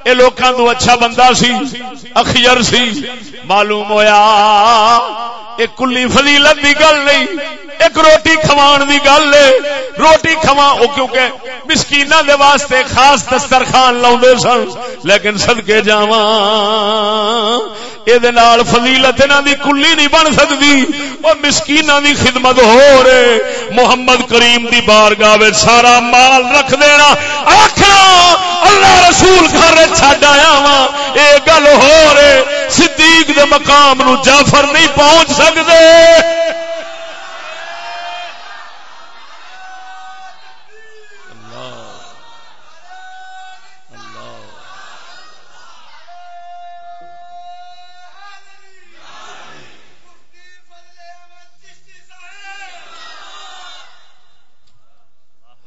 S1: اے لوکاں تو اچھا بندہ سی اخیر سی۔ معلوم ہویا، اے کلی فضیلت دی گل نہیں، ایک روٹی کھوان دی گل ہے۔ روٹی کھوا او کیونکہ مسکینہ دے واسطے خاص دسترخوان لاوندے سن، لیکن صدکے جاواں، اے دے نال فضیلت انہاں دی کلی نہیں بن سکتی وہ مسکیناں دی خدمت ہو رہے۔ محمد کریم دی بارگاہ وچ سارا مال رکھ دینا۔ آکھنا، اللہ رسول گھر چڈ آیا وا یہ گل ہو رہے، صدیق دے مقام نو جعفر نہیں پہنچ سکتے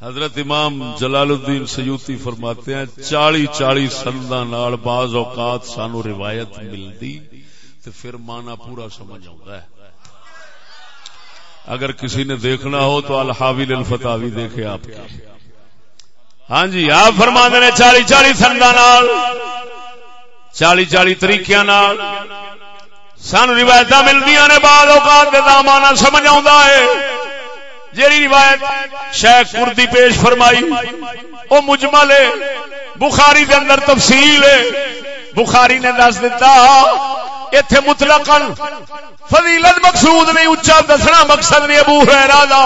S1: حضرت امام جلال الدین سیوتی فرماتے ہیں، چالی چالی سندا نال بعض اوقات سانو روایت ملتی تو پھر مانا پورا سمجھ آتا ہے۔ اگر کسی نے دیکھنا ہو تو الحاوی الفتاوی دیکھے آپ کے۔ ہاں جی آپ فرما نے چالی چالی سندا نال، چالی چالی طریقے نال۔ سان روایت ملدی نے بعض اوقات دامانا سمجھ آتا ہے۔ جیڑی روایت شیخ کردی پیش فرمائی، او مجمل ہے، بخاری دے اندر تفصیل ہے۔ بخاری نے دس دیتا ایتھے مطلقاً فضیلت مقصود نہیں اچا دسنا مقصد نہیں ابو ہریرہ دا۔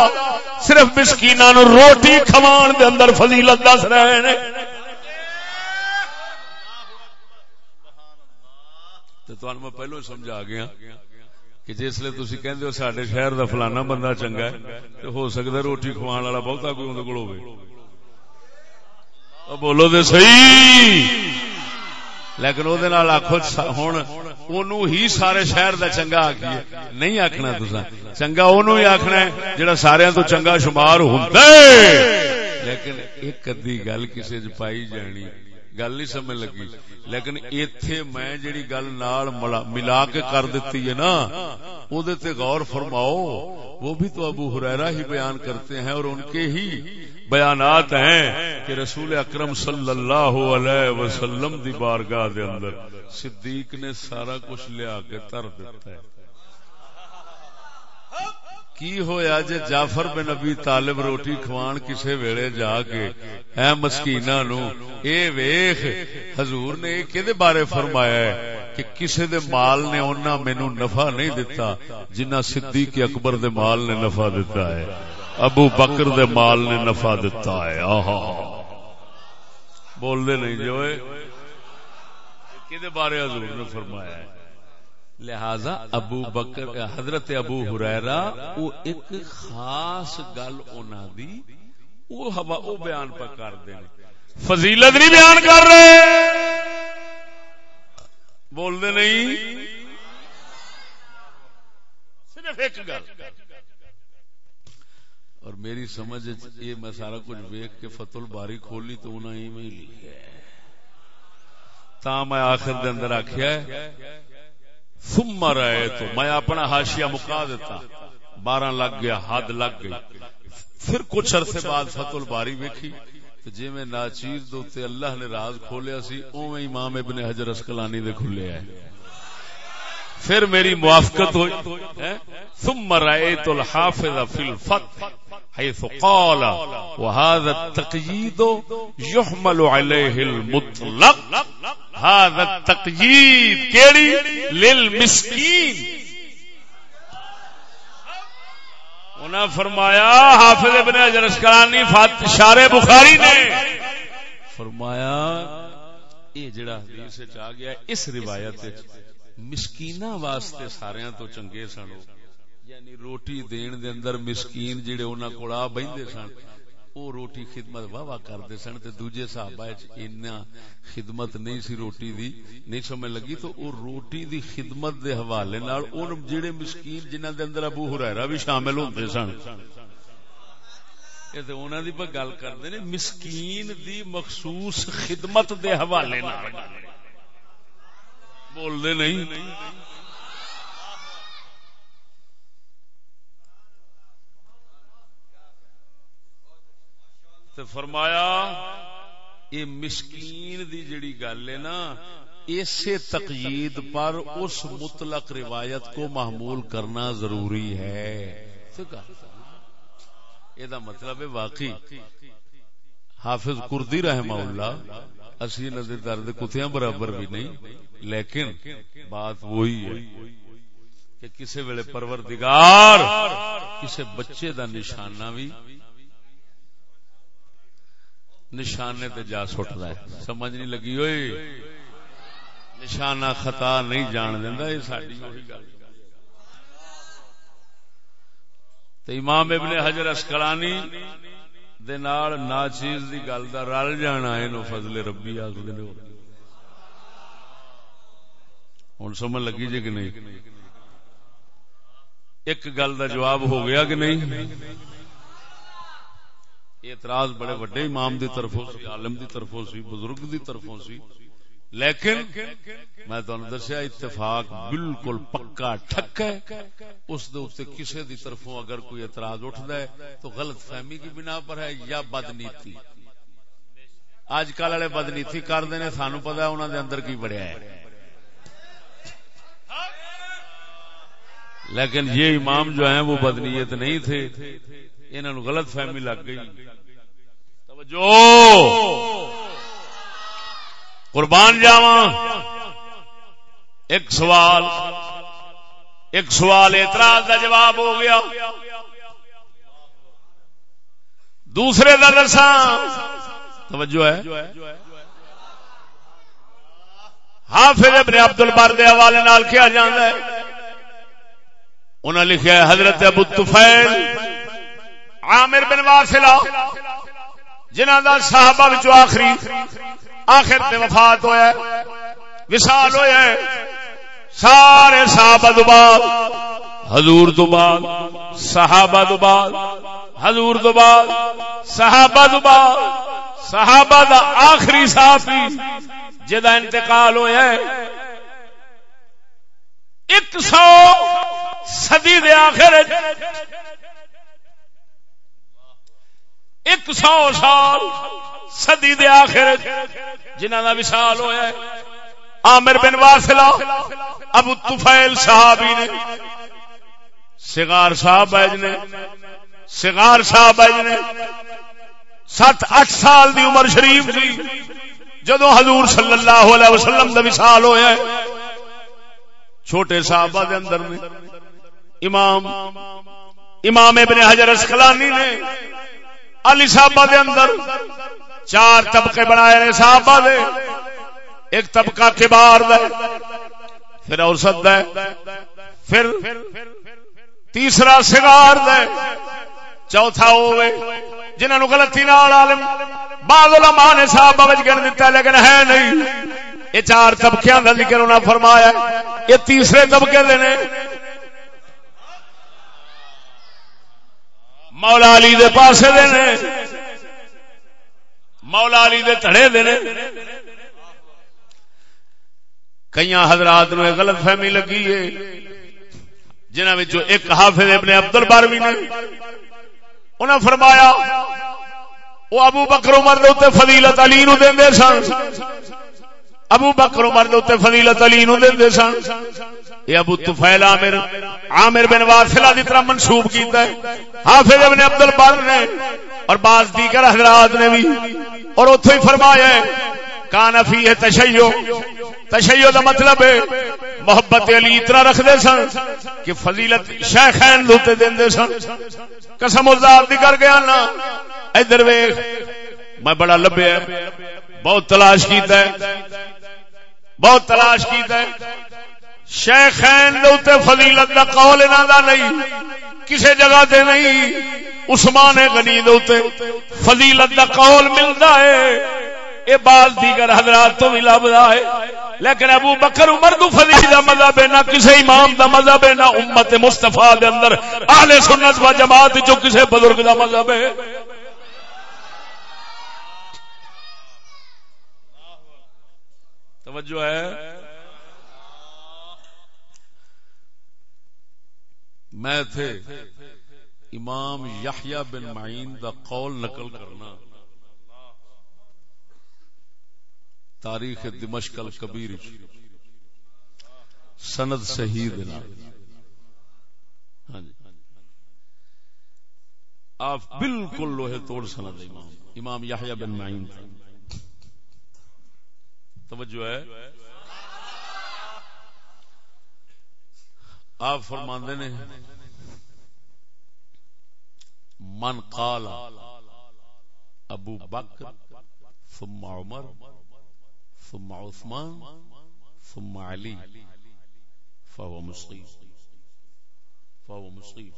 S1: صرف مسکیناں نو روٹی کھوان دے اندر فضیلت دس رہے نے تو میں پہلو سمجھا گیا۔ کہ جسے تھی کہندے ہو سڈے شہر دا فلانا بندہ چنگا ہے تو ہو سکتا روٹی کھوان والا بہتا کوئی اندر کو بولو دے صحیح۔ لیکن وہ آخو ہوں ہی سارے شہر دا چنگا آخیے نہیں آخنا تسا چنگا انہوں ہی آخنا ہے جڑا سارے تو چنگا شمار ہوں لیکن ایک ادی گل کسی پائی جانی گل نہیں سمجھ لگی۔ لیکن ایتھے میں جڑی گل نال ملا کے کر دیتی ہے نا او تے غور فرماؤ۔ وہ بھی تو ابو ہریرہ ہی بیان کرتے ہیں اور ان کے ہی بیانات ہیں کہ رسول اکرم صلی اللہ علیہ وسلم دی بارگاہ دے اندر صدیق نے سارا کچھ لیا کے تر دیتا ہے۔ کی ہویا جے جعفر بن نبی طالب روٹی کھوان کسے ویلے جا کے؟ اے مسکینہ نو، اے ویخ، حضور نے کدے بارے فرمایا ہے کہ کسے دے مال نے انہا مینو نفع نہیں دیتا جنہ صدیق اکبر دے مال نے نفع دیتا ہے، ابو بکر دے مال نے نفع دیتا ہے۔ آہا۔ بول دے نہیں جو کہ بارے حضور نے فرمایا ہے؟ لہذا ابو بکر حضرت ابو ہریرا وہ ایک خاص گل اونا دی، وہ ہوا وہ بیان پہ کر دیں فضیلت نہیں بیان کر رہے۔ بول دے نہیں؟ صرف ایک گل۔ اور میری سمجھ یہ میں سارا کچھ ویک کے فتل باری کھولی تو انہیں ہی میں لکھا ہے۔ تا میں آخر دے اندر آخیا ہے ثم رہے تو میں اپنا ہاشیا مکا دیتا۔ بارہ لگ گیا، حد لگ گئی۔ پھر کچھ عرصے بعد فتل باری ویکھی۔ جی میں ناچیز دوتے اللہ نے راز کھولیا سی اوے امام ابن حجر اسکلانی دے کھلے ہے پھر میری موافقت ہوئی ثم رأيت الحافظ في الفتح، حيث قال، وهذا التقييد يحمل عليه المطلق. هذا التقييد كيري للمسكين. انہاں فرمایا، حافظ ابن حجر اسکلانی شار بخاری نے فرمایا، یہ جڑا حدیث وچ آ گیا، اس روایت وچ واسطے سارے تو چنگے سن یعنی روٹی دین دے اندر مسکین جڑے انہاں کول آ بیندے سن، او روٹی خدمت واہ واہ کرتے سن تے دوجے صحابہ اتنا خدمت نہیں سی روٹی دی، نہیں سمجھ لگی تو او روٹی دی خدمت دے حوالے نال اون جڑے مسکین جنہاں دے اندر ابو ہریرہ بھی شامل ہوندے سن۔ اے تے انہاں دی پر گل کردے نے، مسکین دی مخصوص خدمت دے حوالے نال۔ بول دے نہیں۔ تو فرمایا، یہ مسکین دی جڑی گل ہے نا، اسے تقیید پر اس مطلق روایت کو محمول کرنا ضروری ہے۔ یہ مطلب ہے واقعی۔ حافظ کردی رحمہ اللہ اسی نظر درد کتیاں برابر بھی نہیں، لیکن بات وہی ہے کہ کسی ویلے پروردگار کسی بچے دا نشانہ بھی نشانے تے جا سٹتا ہے۔ سمجھ نہیں لگی ہوئی؟ نشانہ خطا نہیں جان دینا یہ ساری گل۔ امام ابن حجر اسکلانی دے نال ناچیز دی گل دا رل جانا ہے نو فضل ربی آخر ہوں سمجھ لگی جی کہ نہیں؟ ایک گل دا جواب ہو گیا کہ نہیں؟ اعتراض بڑے وڈے امام دی طرفوں سی، عالم دی طرفوں سی، بزرگ دی طرفوں سی۔ لیکن میں تمہیں دسیا، اتفاق بالکل پکا ٹھک ہے۔ اس دے کسی دی طرفوں اگر کوئی اعتراض اٹھتا ہے تو غلط فہمی کی بنا پر ہے یا بدنیتی۔ آج کل والے بدنیتی کرتے ہیں، سانو پتا ہے انہوں دے اندر کی بڑھیا ہے۔ لیکن یہ امام جو ہیں وہ بدنیت نہیں تھے انہوں غلط فہمی لگ گئی۔ توجہ! قربان جاوا ایک سوال ایک سوال اعتراض کا جواب ہو گیا۔ دوسرے کا دسا توجہ ہے۔ حافظ ابن عبد البر دے حوالے نال کیا جانا ہے۔ انہوں نے لکھا ہے، حضرت ابو طفیل، عامر بن واسلہ جنہ دا صحابہ وچوں آخری آخر تے وفات ہویا ہے وصال ہویا ہے سارے صحابہ دو بعد، حضور تو بعد، صحابہ دو بعد، حضور تو بعد، صحابہ دو بعد، صحابہ دا آخری صحابی جدا انتقال ہویا ہے ایک سو صدی دے آخر ایک سو سال سدی دے آخر جنہ کا وشال ہوا عامر بن واسلا ابو تفیل صحابی نے۔ سگار صاحب نے سگار صاحب نے سات اٹھ سال دی عمر شریف سی جدو حضور صلی اللہ علیہ وسلم کا وشال ہوا چھوٹے صحابہ دے اندر نے امام امام ابن حجر اسکلانی نے۔ علی صاحب دے اندر۔ چار طبقے بنائے نے صحابہ دے۔ ایک طبقہ کبار دے، پھر اوسط دے، پھر تیسرا سگار دے۔ چوتھا ہوئے جنہوں غلطی نال عالم، بعض علماء نے صحابہ وچ گن دتا لیکن ہے نہیں۔ یہ چار طبقے کا ذکر انہوں فرمایا یہ تیسرے طبقے دے نے۔ مولا علی دے پاسے دے نے۔ مولا علی دے تھڑے دے نے۔ کئی حضرات نو غلط فہمی لگی ہے۔ جنہوں ایک حافظ ابن عبد البار نے۔ انہیں فرمایا وہ ابو بکر عمر دے فضیلت علی نو دے سن۔ ابو بکر عمر دے فضیلت علی نو دے سن۔ یہ ابو طفیل عامر عامر بن واسلہ دی طرح منسوب کیتا ہے۔ حافظ ابن عبد البر نے اور بعض دیگر حضرات نے بھی اور اوتھے ہی فرمایا ہے، کان فی تشیع۔ تشیع دا مطلب ہے، محبت علی اتنا رکھ دے سن کہ فضیلت شیخین لوتے دین دے سن۔ قسم ذات دی کر گیا نا۔ ادھر ویکھ، میں بڑا لبیا بہت تلاش کیتا ہے۔ بہت تلاش کیتا ہے شیخین لوتے فضیلت دا قول انہاں دا نہیں، کسے جگہ تے نہیں۔ عثمان غنی دوتے فضیلت دا قول ملدا ہے۔ یہ بال دیگر حضرات تو بھی لبدا ہے۔ لیکن ابو بکر عمر تو فضیل دا مذہب ہے، نہ کسی امام دا مذہب ہے، نہ امت مصطفیٰ دے اندر۔ اہل سنت و جماعت جو کسی بزرگ دا مذہب ہے۔ توجہ ہے۔ میں تھے امام یحییٰ بن معین دا قول نقل کرنا۔ تاریخ دمشق الکبیر سند صحیح دینا ہاں جی۔ آپ بالکل لوہے توڑ سند امام۔ امام یحییٰ بن معین۔ توجہ ہے۔ آپ فرماندے نے، من قال ابو بکر، ثم عمر، ثم عثمان، ثم علي فهو مصيب فهو مصيب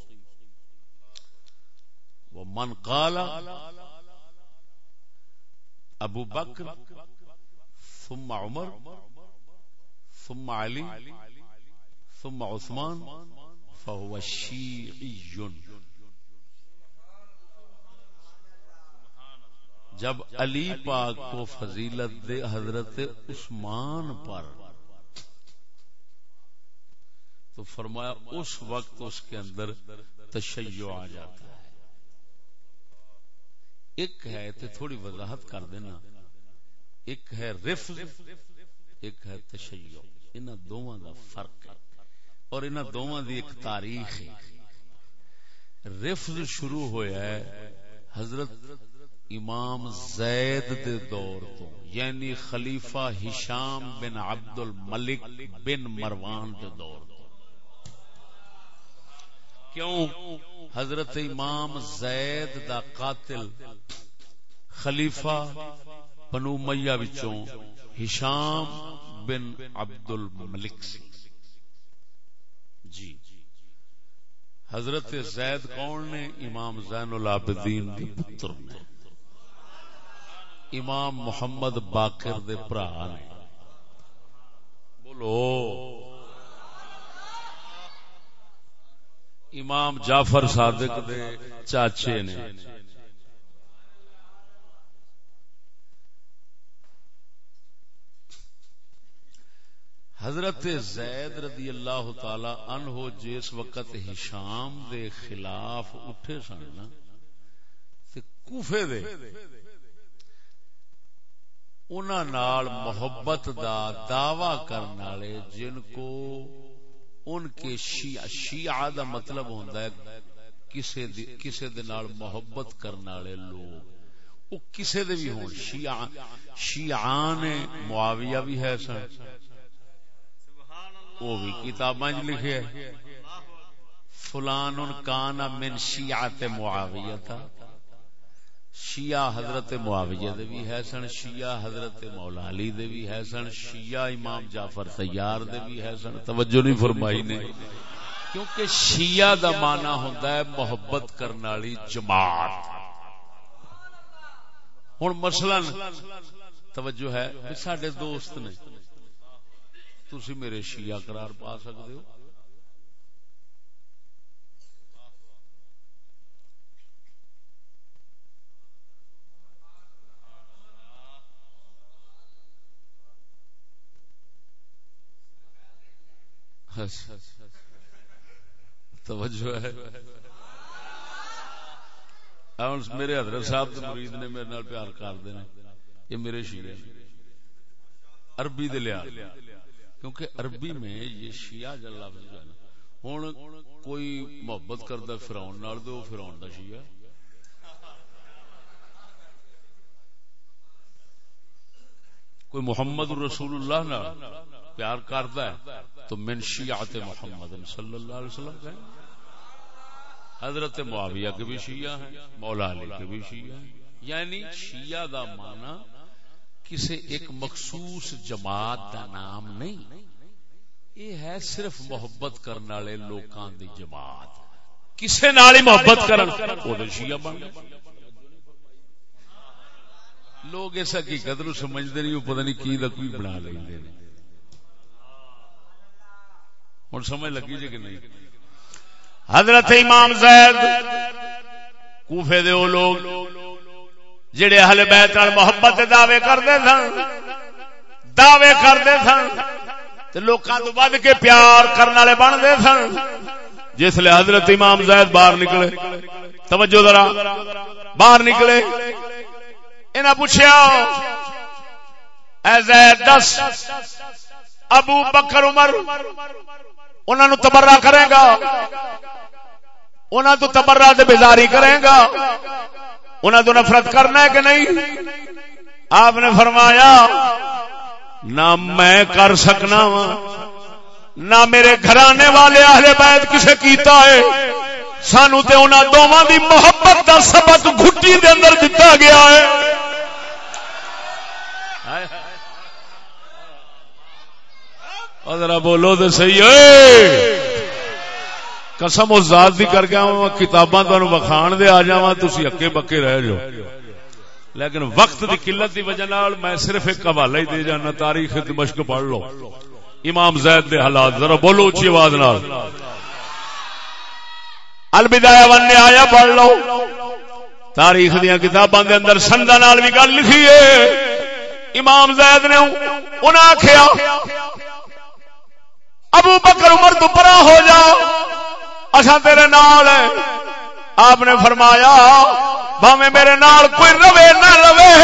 S1: ومن قال ابو بكر ثم عمر، ثم علي ثم عثمان، فهو شيعي جب علی پاک کو فضیلت دے حضرت عثمان پر، تو فرمایا اس وقت اس کے اندر تشیع آ جاتا ہے۔ ایک ہے تو تھوڑی وضاحت کر دینا۔ ایک ہے رف ایک ہے تشیع۔ ان دونوں کا فرق ہے۔ اور ان دونوں دی ایک تاریخ ہے۔ رفض شروع ہویا ہے حضرت امام زید دے دور تو یعنی خلیفہ ہشام بن عبد الملک بن مروان دے دور تو۔ کیوں؟ حضرت امام زید دا قاتل خلیفہ بنو میہ وچوں ہشام بن عبد الملک سی۔ جی۔ حضرت زید کون نے؟ امام زین العابدین دے پتر نے۔ امام محمد باقر دے برا نے۔ بولو۔ امام جعفر صادق دے چاچے نے۔ حضرت زید رضی اللہ تعالی عنہ جس وقت ہشام دے خلاف اٹھے سن نا، تے کوفے دے، انہاں نال محبت دا دعوی کرنے والے جن کو ان کے شیعہ شیعہ دا مطلب ہوندا ہے کسے دی، کسے دے نال محبت کرنے والے لوگ۔ او کسے دے بھی ہون، شیعہ شیعان معاویہ بھی ہے سن وہ بھی کتاباں لکھے ہے، فلان کان من شیعت معاویہ۔ تھا شیعہ حضرت معاویہ دے بھی ہے سن، شیعہ حضرت مولا علی دے بھی ہے سن، شیعہ امام جعفر تیار دے بھی ہے سن۔ توجہ نہیں فرمائی نے۔ کیونکہ شیعہ دا معنی ہوتا ہے محبت کرنے والی جماعت۔ ہوں مثلا توجہ ہے سڈے دوست نے تھی میرے شیعہ قرار پا سکتے ہو؟ توجہ ہے۔ میرے حضرت صاحب مرید نے میرے نال پیار کر دینا، یہ میرے شیعہ عربی دے لیا کیونکہ عربی میں یہ شیعہ جل لفظ جو ہے نا ہوں کوئی محبت کرتا فراؤن نال دو فراؤن دا شیعہ۔ کوئی محمد رسول اللہ نال پیار کرتا ہے تو من شیعت محمد صلی اللہ علیہ وسلم کہیں۔ حضرت معاویہ کے بھی شیعہ ہیں، مولا علی کے بھی شیعہ ہیں۔ یعنی شیعہ دا معنی کسی ایک مخصوص جماعت دا نام نہیں۔ یہ ہے صرف محبت کرنے والے لوکاں دی جماعت۔ کسے نال ہی محبت کرن۔ او تے شیعہ بن لوگ اس حقیقت نو سمجھدے نہیں پتہ نہیں کی دا کوئی بنا لیندے نے۔ ہوں سمجھ لگی جی کہ نہیں؟ حضرت امام زید، کوفے دے او لوگ۔ جڑے اہل بیت نال محبت دے دعوے کردے سن، دعوے کردے سن، تے لوکاں تو ود کے پیار کرن والے بن دے سن۔ جس لے حضرت امام زید باہر نکلے، توجہ ذرا، باہر نکلے۔ انہاں پوچھیا، اے زید دس، ابو بکر عمر انہوں تبرا کرے گا؟ انہوں تو تبرہ تبرا بیزاری کرے گا؟ انہوں تو نفرت کرنا ہے کہ نہیں؟ آپ نے فرمایا، نہ میں کر سکنا وا نہ میرے گھرانے والے اہل بیت کسے کیتا ہے۔ سانو تے انہوں دونوں دی محبت کا سبق گھٹی دے اندر دتا گیا ہے۔ ذرا بولو تو سی قسم اس ذات بھی کر گیا کتاباں تمہیں وکھان دے آ جا تھی اکے بکے رہ جاؤ۔ لیکن وقت دی قلت دی وجہ نال میں صرف ایک حوالہ ہی دے جانا، تاریخ دمشق پڑھ لو۔ امام زید دے حالات، ذرا بولو اچھی آواز نال۔ البدایا ون نے آیا پڑھ لو۔ تاریخ دیا کتاباں دے اندر سندا نال بھی گل لکھی ہے۔ امام زید نے انہاں آکھیا، ابو بکر عمر تو پرا ہو جا۔ اصا تیرے نال آپ نے فرمایا بھاوے میرے نال کوئی روے نہ روے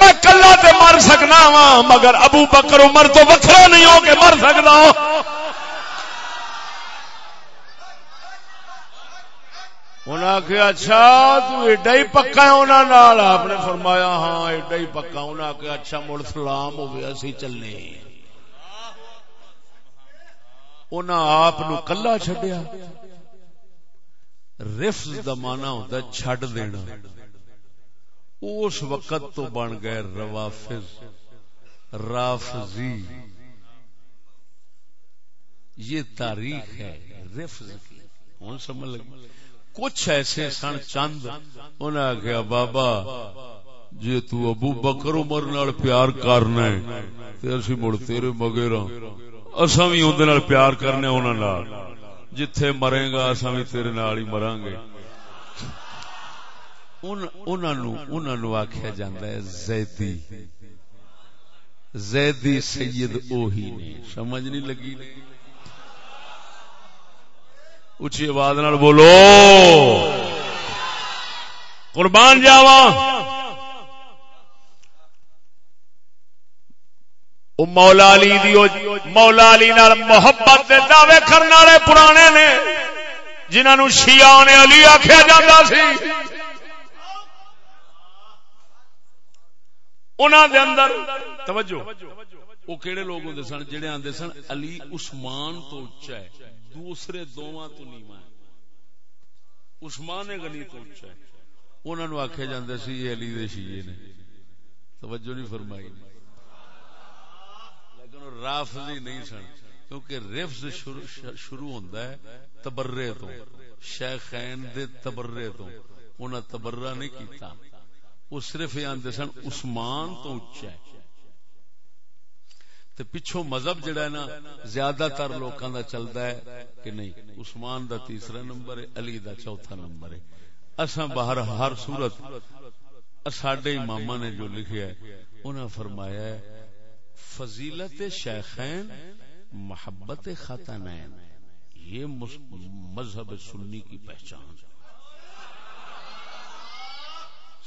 S1: میں کلا تے مر سکنا وا مگر ابو بکر عمر تو وکھرا نہیں ہو کے مر سکتا انہاں کہ اچھا تو ایڈا ہی پکا ہے انہاں آپ نے فرمایا ہاں ایڈا ہی پکا۔ انہاں کہ اچھا مڑ سلام ہو گیا سی چلنے آپ کلا چڈیا رفز دا مانا ہوتا چھڈ دینا۔ اس وقت تو بن گئے روافظ، رافضی۔ یہ تاریخ ہے رفز کی۔ ہوں سمجھ لگی؟ کچھ ایسے سن چند انہیں آخیا بابا جی تو ابو بکر عمر نال پیار کرنا ہے، تے اسی مڑ تیرے مگر اصا بھی اندر پیار کرنے انہوں جتھے مرے گا اصا بھی تیرے نال ہی مرا گے آخیا جا زیدی۔ زیدی سید اوہی نے۔ سمجھ نہیں لگی؟ اچھی آواز بولو۔ قربان جاوا مولا علی دی مولا علی نال محبت دے دعوے کرنے والے پرانے نے، جنہاں نو شیعہ نے علی آکھیا جاندا سی۔ انہاں دے اندر، توجہ وہ کیڑے لوگ ہوندے سن جڑے آندے سن علی عثمان تو اونچا ہے، دوسرے دوواں تو نیواں ہے عثمان غنی تو اونچا ہے۔ انہوں نے آخیا جاتا سی یہ علی دے شیے نے۔ توجہ نہیں فرمائی۔ لیکن رافضی نہیں سن، کیونکہ رفظ شروع ہوتا ہے تبرے تو۔ شیخین دے تبرے تو۔ انہاں تبرہ نہیں کیتا۔ وہ صرف یہ آندے سن، عثمان تو اچھا ہے۔ تے پچھو مذہب جڑا ہے نا، زیادہ تر لوکاں دا چلدا ہے کہ نہیں۔ عثمان دا تیسرا نمبر ہے، علی دا چوتھا نمبر ہے۔ اساں باہر ہر صورت، ساڈے اماماں نے جو لکھیا ہے، انہاں فرمایا ہے فضیلت شیخین محبت خاتنین یہ مذہب سنی کی پہچان۔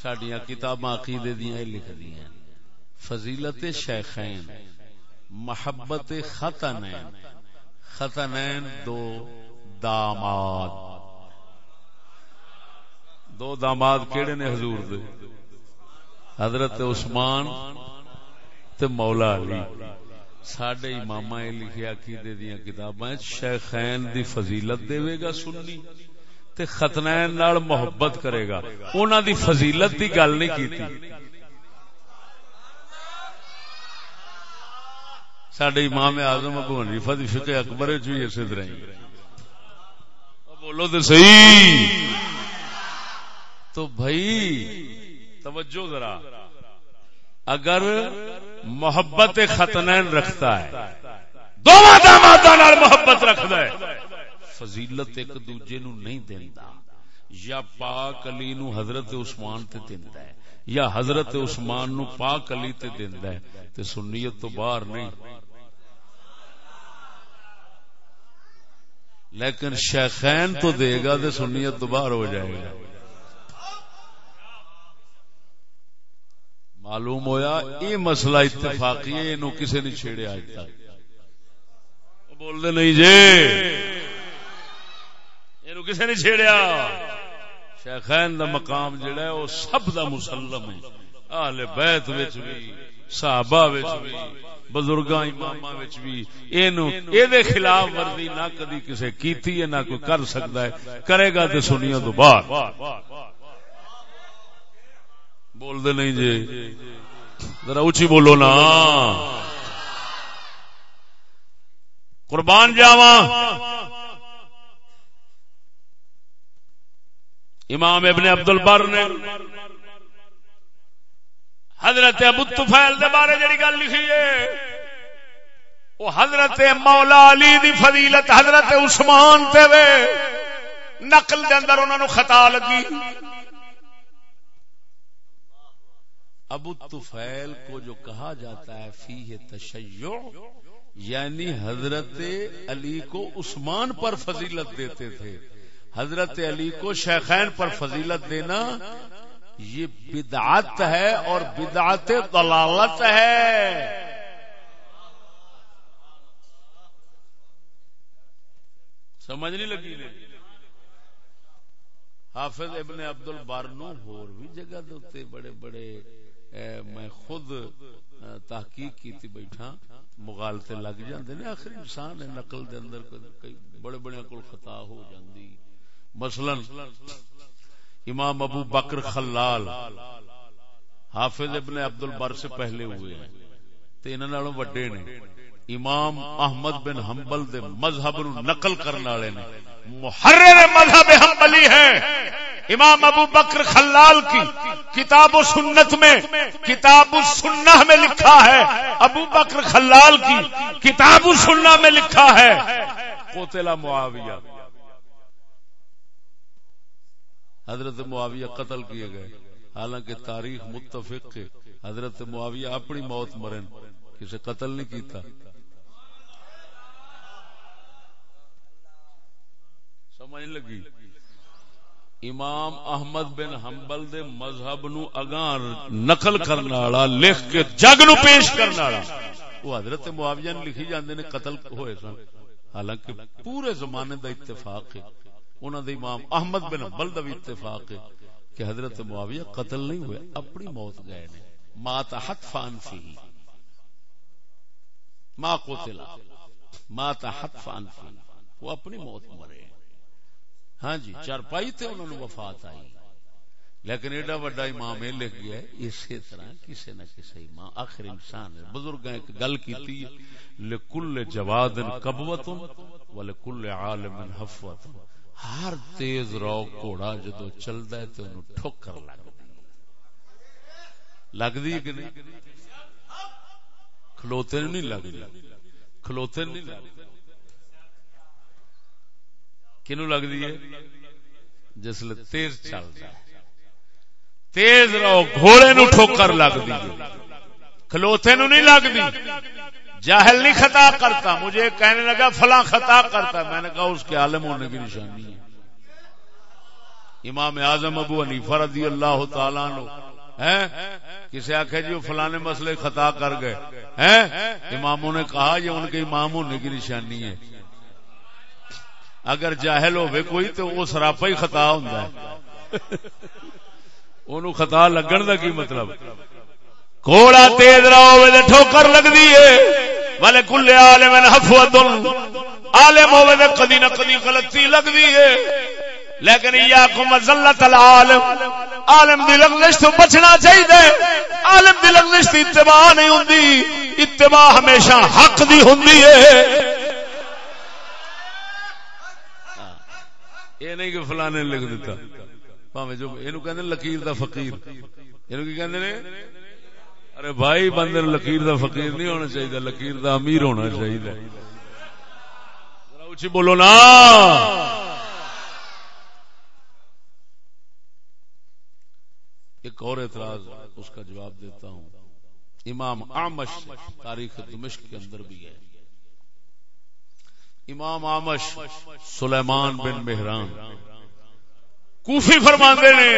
S1: سڈیا کتاباں عقیدے دیا لکھ دیا فضیلت شیخین محبت خطنین خطنین دو داماد۔ دو داماد کیڑے نے حضور دے؟ حضرت عثمان تے مولا علی۔ سڈے امام لکھے عقیدے دیا کتاباں شیخین دی فضیلت دے گا سننی تے ختنین نال محبت کرے گا۔ انہاں دی فضیلت دی گل نہیں کیتی۔ سڈے امام اعظم ابو حنیفہ دی فقہ اکبر چ بھی اسی طرح بولو تو صحیح۔ تو بھائی، توجہ ذرا۔ اگر محبت ختنین رکھتا ہے۔ دونوں دامادوں محبت رکھتا ہے۔ فضیلت ایک دوجے نو نہیں دیندا۔ یا پاک علی نو حضرت عثمان تے دیندا ہے، یا حضرت عثمان نو پاک علی تے دیندا ہے، تے سنیت تو باہر نہیں۔ لیکن شیخین تو دے گا تے سنیت تو باہر ہو جائے گا۔ معلوم ہویا، یہ مسئلہ اتفاقی ہے یہ کسی نے چھیڑے آج تک۔ بول دے نہیں جی۔ یہ کسی نے چھیڑیا۔ شیخین دا مقام جڑا ہے، وہ سب دا مسلم ہے۔ آل بیت وچ بھی، صحابہ وچ بھی، بزرگاں، اماماں وچ بھی۔ اینو اے دے خلاف ورزی نہ کدی کسے کیتی ہے، نہ کوئی کر سکدا ہے۔ کرے گا تے سنیا تو بعد بول دے نہیں جی۔ ذرا اچھی بولو نا۔ قربان جاوا امام ابن عبد البر نے حضرت ابو تفیل دے بارے جڑی گل لکھی ہے، وہ حضرت مولا علی دی فضیلت حضرت عثمان تے وے نقل دے اندر انہوں نے خطا لگی۔ ابو طفیل کو جو کہا جاتا ہے فی تشیع یعنی حضرت علی کو عثمان پر فضیلت دیتے تھے۔ حضرت علی کو شیخین پر فضیلت دینا، یہ بدعت ہے اور بدعت دلالت ہے۔ سمجھ نہیں لگی حافظ ابن عبد البارنو ہور بھی جگہ دوتے بڑے بڑے میں خود تحقیق کیتی بیٹھا مغالتے لگ جاندے نے، آخر انسان ہے نقل دے اندر کئی بڑے بڑے کول خطا ہو جاندی۔ مثلا، امام ابو بکر خلال، حافظ ابن عبد البر سے پہلے ہوئے ہیں، تے انہاں نالوں بڑے نے۔ امام احمد بن حنبل دے مذہب نو نقل کرنے والے نے۔ محرر مذہب حنبلی ہیں امام ابو بکر خلال کی کتاب و سنت میں، کتاب السنہ میں لکھا ہے۔ ابو بکر خلال کی کتاب السنہ میں لکھا ہے۔ قتل معاویہ۔ حضرت معاویہ قتل کیے گئے۔ حالانکہ تاریخ متفق حضرت معاویہ اپنی موت مرن کسی قتل نہیں کیتا۔ سمجھ لگی۔ امام احمد بن حنبل دے مذہب نو اگاں نقل کرنے والا، لکھ کے جگ نو پیش کرنے والا۔ وہ حضرت معاویہ نے لکھی جاندے نے قتل ہوئے سن۔ حالانکہ پورے زمانے دا اتفاق ہے۔ انہاں دے امام احمد بن حنبل دا بھی اتفاق ہے کہ حضرت معاویہ قتل نہیں ہوئے، اپنی موت گئے نے۔ ما تحت فان فی ما قتل۔ ما تحت فان فی وہ اپنی موت مرے۔ ہیں ہاں جی چارپائی تے انہوں نے وفات آئی۔ لیکن ایڈا وڈا امام یہ لکھ گیا اسی طرح کسی نہ کسی امام، آخر انسان ہے۔ بزرگ ایک گل کی لکل جواد کبوت ولکل عالم حفوت ہر تیز رو گھوڑا جدو چلتا ہے تو انہوں ٹھوکر لگ لگتی ہے کہ نہیں؟ کھلوتے نہیں لگتی کھلوتے نہیں لگتی کنو لگتی ہے؟ جس تیز چلتا ہے۔ تیز رہو، گھوڑے نو ٹھوکر لگ دی کھلوتے نو نہیں لگ دی جاہل نہیں خطا کرتا۔ مجھے کہنے لگا، فلاں خطا کرتا میں نے کہا، اس کے عالم ہونے کی نشانی ہے۔ امام اعظم ابو حنیفہ رضی اللہ تعالیٰ نو کسی آخر جی وہ فلانے مسئلے خطا کر گئے۔ اماموں نے کہا، یہ ان کے امام ہونے کی نشانی ہے۔ اگر جاہل ہوئے کوئی تو وہ سراپا ہی خطا ہوتا ہے۔ اونوں خطا لگن دا کی مطلب؟ گھوڑا تیز رہو تے ٹھوکر لگدی ہے۔ والے کل عالم حفوت عالم ہوے تے کدی نہ کدی غلطی لگدی ہے۔ لیکن یاکم ذلت العالم۔ عالم دی لغزش تو بچنا چاہیے عالم دی لغزش دی اتباع نہیں ہوندی۔ اتباع ہمیشہ حق دی ہوندی ہے۔ یہ نہیں کہ فلانے لکھ دیتا۔ جو لکیر دا فقیر۔ یہ ارے بھائی، بندے لکیر دا فقیر نہیں ہونا چاہیے لکیر دا امیر ہونا چاہیے اچھی بولو نا۔ ایک اور اعتراض اس کا جواب دیتا ہوں۔ امام آمش تاریخ دمشق کے اندر بھی ہے۔ امام آمش سلیمان بن مہران۔ کوفی فرما نے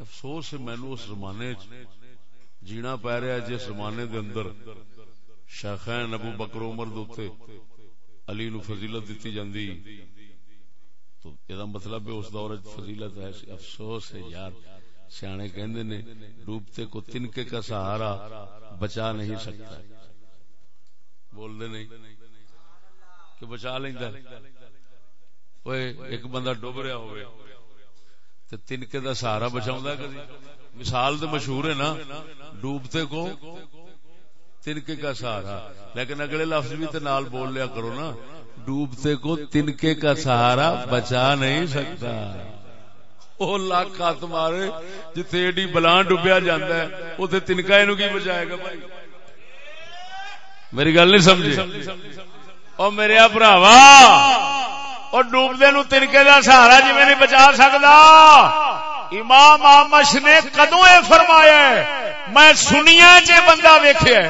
S1: افسوس مینو اس زمانے جینا پی رہا جس زمانے دے اندر شیخین ابو بکر عمر دوتے علی نو فضیلت دیتی جاندی۔ تو یہ مطلب ہے اس دور فضیلت ہے۔ افسوس ہے یار سیانے کہندے نے ڈوبتے کو تنکے کا سہارا بچا نہیں سکتا۔ بول دے نہیں۔ کہ بچا لیندہ ایک بندہ ڈوب رہا ہوئے تو تنکے دا سہارا بچاؤں کدی۔ مثال تو مشہور ہے نا، ڈوبتے کو تنکے کا سہارا۔ لیکن اگلے لفظ بھی تو نال بول لیا کرو نا، ڈوبتے کو تنکے کا سہارا بچا نہیں سکتا۔ وہ لاکھ ہاتھ مارے جتنے ایڈی بلان ڈوبیا جاتا ہے اتنے تنکا یہ کی بچائے گا بھائی؟ میری گل نہیں سمجھی؟ اور میرے براوا اور ڈوبدے نو تنکے دا سہارا جی میں نہیں بچا سکتا امام آمش نے کدو یہ فرمایا میں سنیا چ بندہ ویخیا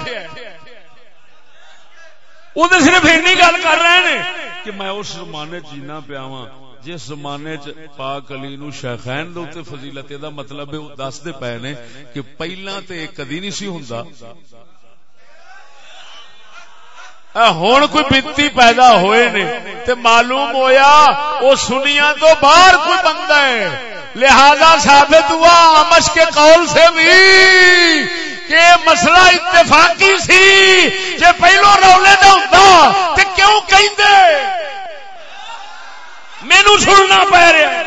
S1: وہ تو صرف این گل کر رہے ہیں کہ میں اس زمانے جینا پیا ہاں، جس زمانے چ پاک علی نو شیخین دے فضیلت دا مطلب ہے او دس دے پے نے کہ پہلا تے کدی نہیں سی ہوندا۔ ہوں کوئی بنتی پیدا ہوئے نے، تے معلوم ہویا وہ سنیا تو باہر کوئی بندہ ہے۔ لہذا ثابت ہوا آمش کے قول سے بھی کہ مسئلہ اتفاقی سی۔ جے پہلو رولے نہ ہوتا تے کیوں کہیں دے مینو سننا پہ رہا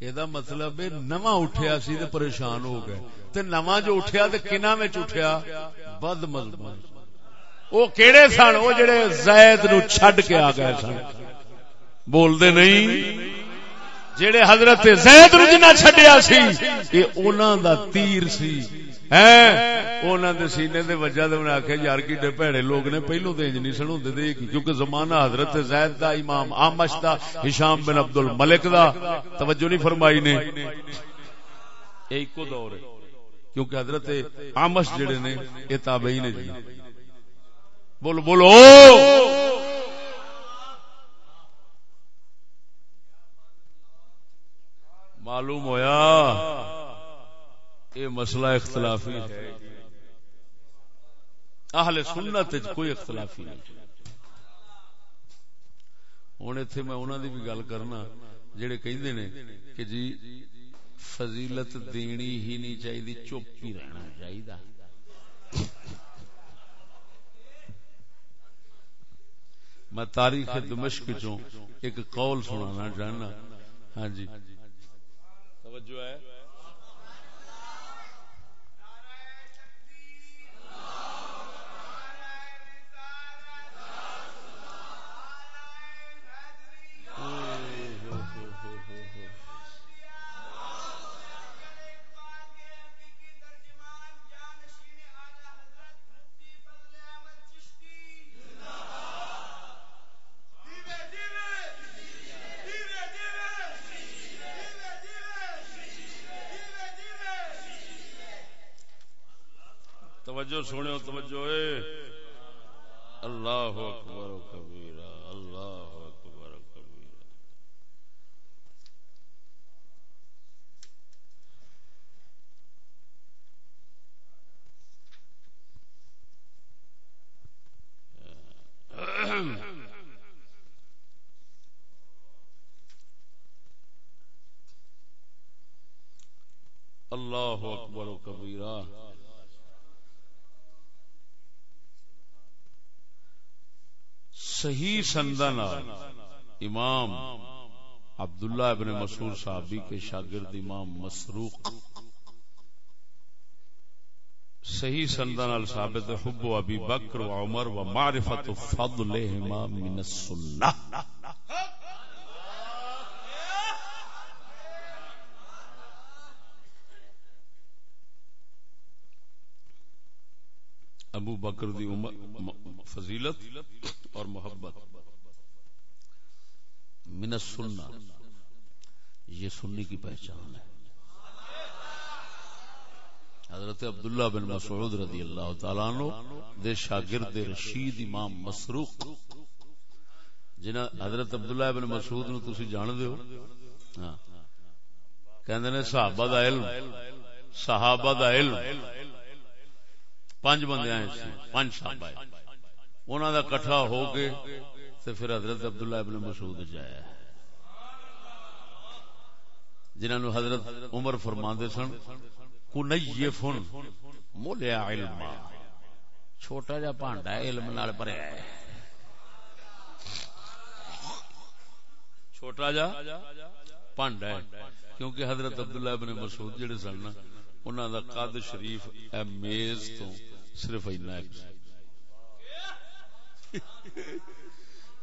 S1: یہ مطلب نواں اٹھیا سی تے پریشان ہو گئے۔ تے نواں جو اٹھیا تے کنا میں اٹھیا، بد مذہب وہ کیڑے سن؟ وہ جڑے زید نو چھڈ کے آ گئے سن۔ بول دے نہیں۔ جڑے حضرت زید نو جنہ چھڈیا سی یہ انہاں دا تیر سی۔ سینے دے وجہ دے آخیا یار کیڈے پیڑے لوگ نے پہلو دے نہیں سن ہوں دے کیونکہ زمانہ حضرت زید دا، امام آمش دا، ہشام بن عبد الملک دا، توجہ نہیں فرمائی نے۔ ایک دور ہے۔ کیونکہ حضرت آمش جڑے نے، یہ تابعی نے جی۔ بولو بولو۔ معلوم ہویا، یہ مسئلہ اختلافی ہے۔ اہل سنت کوئی اختلافی نہیں۔ ہوں اتنے میں انہوں کی بھی گل کرنا، جڑے کہندے نے کہ جی فضیلت دینی ہی نہیں چاہیے چپ ہی رہنا چاہیے میں تاریخ دمشق چوں ایک قول سنانا چاہنا۔ ہاں جی۔ توجہ ہے۔ توجہ سنو توجہ اے۔ اللہ اکبر و کبیرہ اللہ اکبر و کبیرہ اللہ اکبر و کبیرہ صحیح سندن امام عبداللہ ابن مسعود صحابی کے شاگرد امام مسروق صحیح سندن ثابت حب و ابی بکر و عمر و معرفت فضلہما من السنہ۔ ابو بکر دی فضیلت اور محبت۔ من السنہ، یہ سنی کی پہچان ہے۔ حضرت عبداللہ بن مسعود رضی اللہ تعالیٰ عنہ، دے شاگرد رشید امام مسروق۔ جنہ حضرت عبداللہ بن مسعود نو تسی جان دیو ہاں۔ کہندے نے صحابہ دا علم، صحابہ دا علم۔ پانچ بندے آئے سی پانچ صحابہ انہوں دا کٹھا ہو کے تو پھر حضرت عبداللہ ابن مسعود جایا جنہوں نے حضرت عمر فرماندے سن، کنیفن مولیا علم چھوٹا جا پانڈا علم نال پرے ہے۔ چھوٹا جا پانڈا ہے، کیونکہ حضرت عبداللہ ابن مسعود جڑے سن انہوں دا قد شریف اے میز تو صرف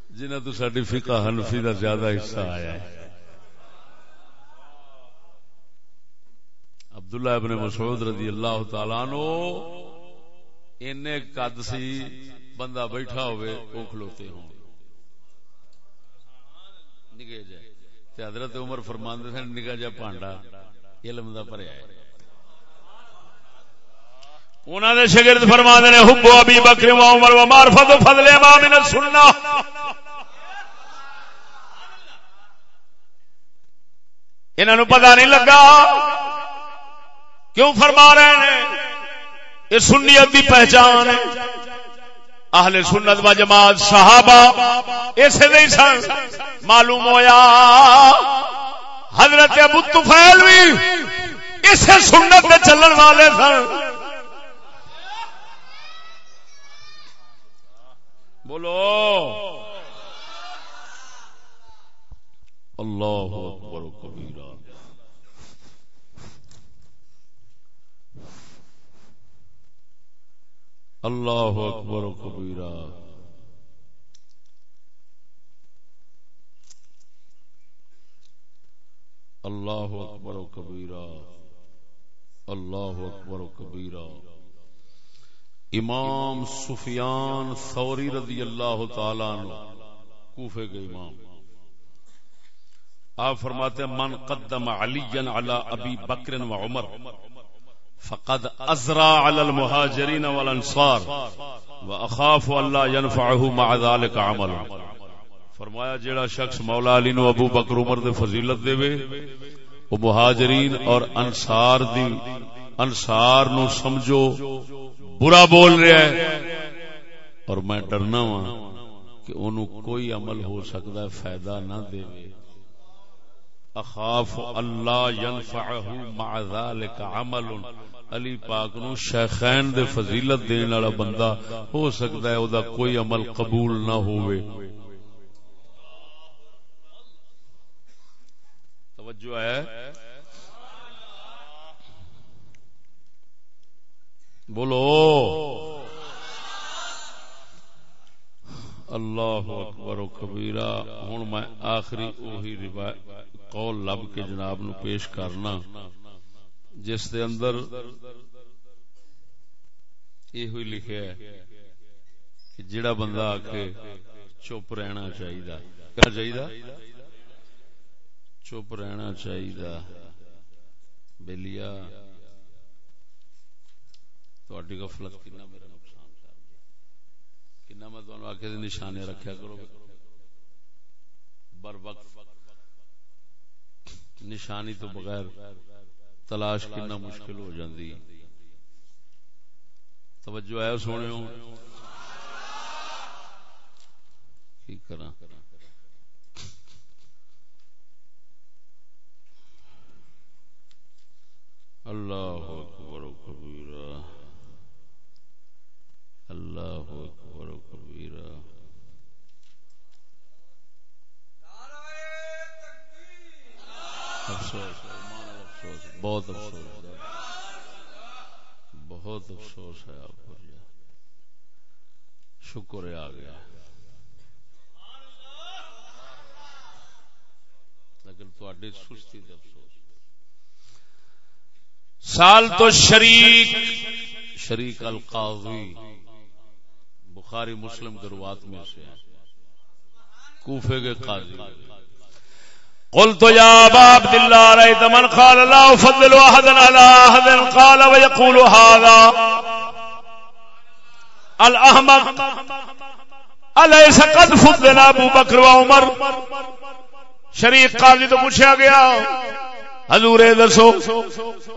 S1: جنہ تو ساری فقہ حنفی دا زیادہ حصہ آیا ہے۔ عبداللہ ابن مسعود رضی اللہ تعالیٰ نو اینے قد سی بندہ بیٹھا ہوئے او کھلوتے ہوں۔ نگے جائے۔ تے حضرت عمر فرماندے تھے نگا جا پانڈا، علم دا پرے آئے انہوں نے شگرد فرما نے، حب ابی بکر و عمر و معرفت و فضل ما من السنہ۔ انہوں نے پتہ نہیں لگا کیوں فرما رہے ہیں؟ یہ سنیت کی پہچان ہے۔ اہل سنت و جماعت صحابہ اسے نہیں سن۔ معلوم ہویا حضرت ابو طفیل بھی اسے سنت میں چلن والے سن۔ بولو۔ اللہ اکبر کبیرہ۔ اللہ اکبر کبیرہ۔ اللہ اکبر کبیرہ۔ اللہ اکبر کبیرہ۔ امام سفیان ثوری رضی اللہ تعالی عنہ، کوفے کے امام۔ آپ فرماتے ہیں، من قدم علی علی ابی بکر و عمر، فقد ازرا علی المہاجرین والانصار واخاف اللہ ينفعه مع ذلك عمل۔ فرمایا، جیڑا شخص مولا علی نو ابو بکر عمر دے فضیلت دے وے وہ مہاجرین اور انصار دی، انصار نو سمجھو برا بول رہا ہے۔ اور میں ڈرنا وا کہ انہوں کوئی عمل ہو سکتا ہے، فائدہ نہ دے۔ اخاف اللہ ينفعه مع ذلك عمل۔ علی پاک نو شیخین دے فضیلت دین والا بندہ ہو سکتا ہے، او دا کوئی عمل قبول نہ ہوئے توجہ ہے۔ بولو۔ اللہ اکبر و کبیرہ، ہوں میں آخری وہی قول لب کے جناب نو پیش کرنا۔ جس دے اندر یہ ہوئی لکھے ہے کہ جڑا بندہ آ کے چپ رہنا چاہیے کیا چاہیے چپ رہنا چاہیے بلیا تھوڑی غفلت کنا میرا نقصان کر دی کنا میں تمہیں آخر نشانے رکھیا کرو بر وقت نشانی تو بغیر تلاش کنا مشکل ہو جاندی توجہ ہے سونے کی کرا اللہ اکبر و کبیرہ اللہ اکبر و کبیرہ۔ افسوس افسوس، بہت افسوس بہت افسوس ہے آپ کو شکر ہے آ گیا۔ لیکن تھوڑی سستی افسوس۔ سال تو شریک شریک القاضی۔ بخاری مسلم کے روات میں سے ہیں۔ کوفے کے قاضی۔ قلت يا ابا عبد الله رايت من قال لا افضل احد على احد قال ويقول هذا الاحمق اليس قد فضل ابو بکر وعمر شریف قاضی تو پوچھا گیا، حضور دسو،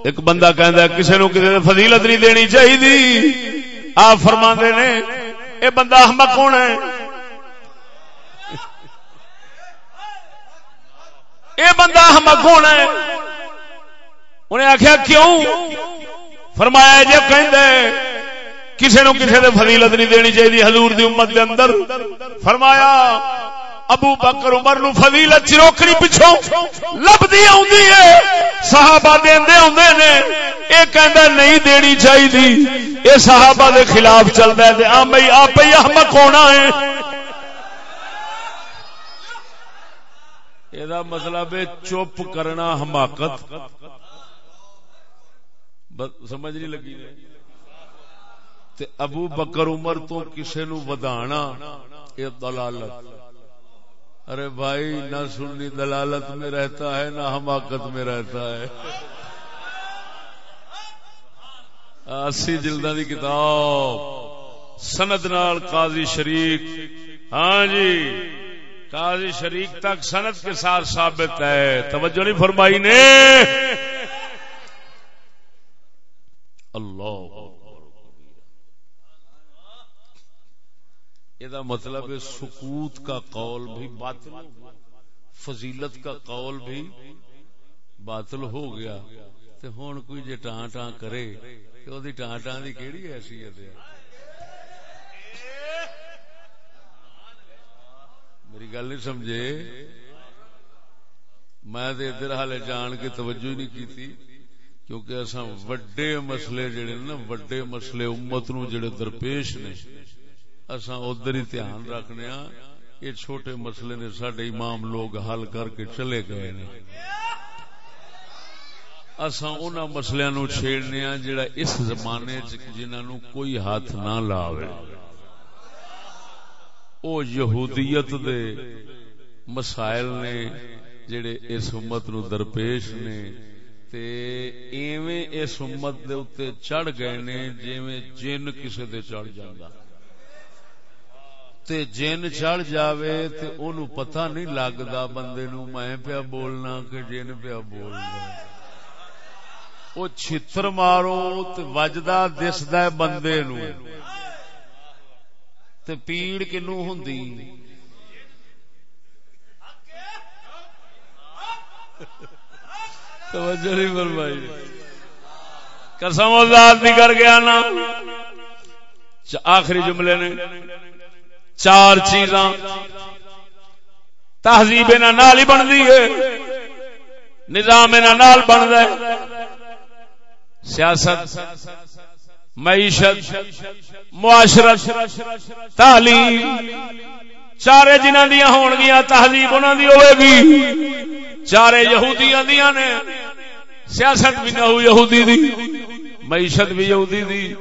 S1: ایک بندہ کہندا کسی نو کسی فضیلت نہیں دینی چاہیے آپ فرما نے اے بندہ احمق ہونا ہے؟ اے بندہ احمق ہونا ہے؟ انہیں آخیا کیوں؟ فرمایا جی کہ کسی نو کسی نے فضیلت نہیں دینی چاہیے حضور دی امت دے اندر۔ فرمایا، ابو بکر عمر نو فضیلت چروکڑی پچھوں لبدی آندی ہے، صحابہ دیندے ہوندے نے، اے کہندا نہیں دینی چاہیے اے صحابہ دے خلاف چلدا ہے، تے آپ ہی احمق ہونا ہے۔ یہ مطلب ہے، چپ کرنا حماقت۔ سمجھ نہیں لگی۔ تے ابو بکر عمر تو کسے نو ودانا یہ دلالت۔ ارے بھائی، نہ سننی دلالت میں رہتا ہے، نہ حماقت میں رہتا ہے۔ اسی جلدہ دی کتاب، سند نال قاضی شریک۔ ہاں جی قاضی شریک تک سنت کے ساتھ ثابت ہے۔ توجہ نہیں فرمائی نے؟ اللہ۔ یہ مطلب ہے سکوت کا قول بھی باطل فضیلت کا قول بھی باطل ہو گیا تو ہوں کوئی جی ٹان ٹان کرے تو ٹان ٹان کی کہڑی حیثیت ہے میری گل نہیں سمجھے میں ادھر ہالے جان کے توجہ نہیں کی تھی کیونکہ اصا وڈے مسلے جڑے نا وڈے مسلے امت نو جڑے درپیش نے اصا ادھر ہی دھیان رکھنے ہاں یہ چھوٹے مسلے نے سڈے امام لوگ حل کر کے چلے گئے نے۔ اصا ان مسلیا نو چھیڑنے ہاں جڑا اس زمانے جنہوں کوئی ہاتھ نہ لاوے۔ او یہودیت دے مسائل نے جڑے اس امت نو درپیش نے، تے ایویں اس امت دے اوتے چڑھ گئے نے جویں جن کسے دے چڑھ جاندا۔ تے جن چڑھ جاوے تے اونوں پتہ نہیں لگدا بندے نو میں پیا بولنا کہ جن پیا بولنا۔ او چھتر مارو تے وجدا دسدا ہے بندے نو۔ تے پیڑ کنو ہوں توجہ نہیں فرمائی۔ قسم ذات دی کر گیا نا۔ آخری جملے نے۔ چار چیزاں۔ تہذیب نال ہی بنتی ہے۔ نظام نال بنتا ہے۔ سیاست، معیشت، معاشرت، تعلیم۔ چارے جنہ دیا ہون گیا تہذیب انہوں دی ہوئے گی۔ چارے یہودیاں دیا نے۔ سیاست بھی نہ ہو یہودی دی، معیشت بھی یہودی دی۔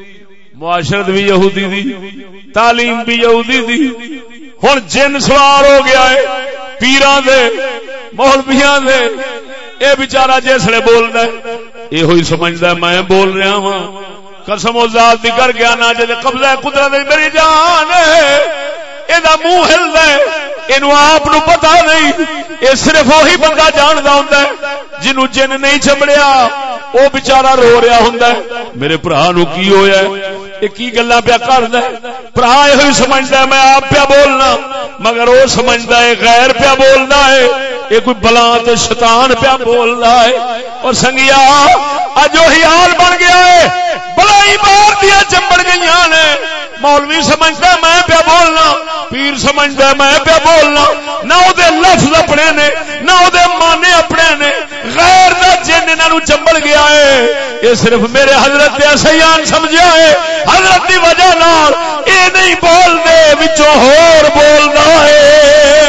S1: معاشرت بھی یہودی دی، تعلیم بھی یہودی دی۔ ہوں جن سوار ہو گیا ہے پیران دے مولبیاں دے، اے بیچارہ جسے بولنا یہ ہوئی سمجھتا میں بول رہا ہوں قسم و ذات دی کر گیا نا جے قبضہ قدرت میری جان ہے۔ یہ منہ ہلدا ہے۔ آپ پتا نہیں یہ صرف وہی بندہ جانتا ہوں جنو جن نہیں چمڑیا وہ بچارا رو رہا ہوں میرے برا نو کی ہوا یہ کی گلا پیا کر برا یہ سمجھتا ہے میں آپ پیا بولنا، مگر وہ سمجھتا ہے، غیر پیا بولنا ہے۔ یہ کوئی بلا تو شیطان پیا بولنا ہے۔ اور سنگیا اج وہی حال بن گیا ہے۔ بلائی مار دیا چمبڑ گئی نے۔ مولوی سمجھتا میں پیا بولنا۔ پیر سمجھتا میں پیا بولنا۔ نہ وہ لفظ اپنے نے، نہ وہ مانے اپنے نے۔ غیر کا جن انہوں چمبڑ گیا ہے۔ یہ صرف میرے حضرت سیان سمجھا ہے۔ حضرت کی وجہ نال یہ نہیں بولتے بچوں ہور بولنا ہے۔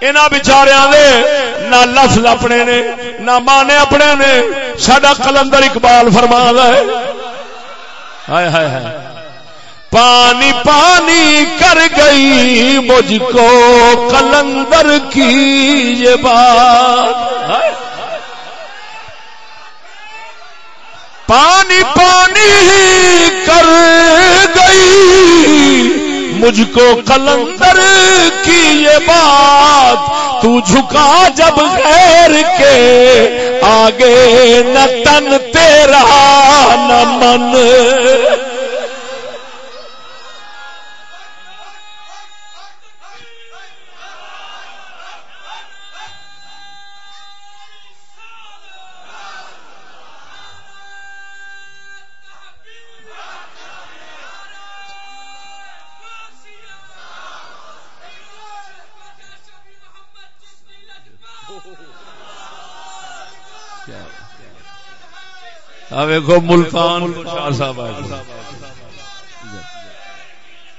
S1: بچاریا نہ لفظ اپنے نے، نہ مانے اپنے نے۔ سڈا کلندر اقبال فرما ہے۔ پانی پانی کر گئی مجھ کو کلندر کی یہ بات۔ پانی پانی کر گئی۔ مجھ کو کلندر کی یہ بات تو جھکا جب غیر کے آگے نہ تن تیرا نہ من۔ ویکو ملتان شاہ صاحب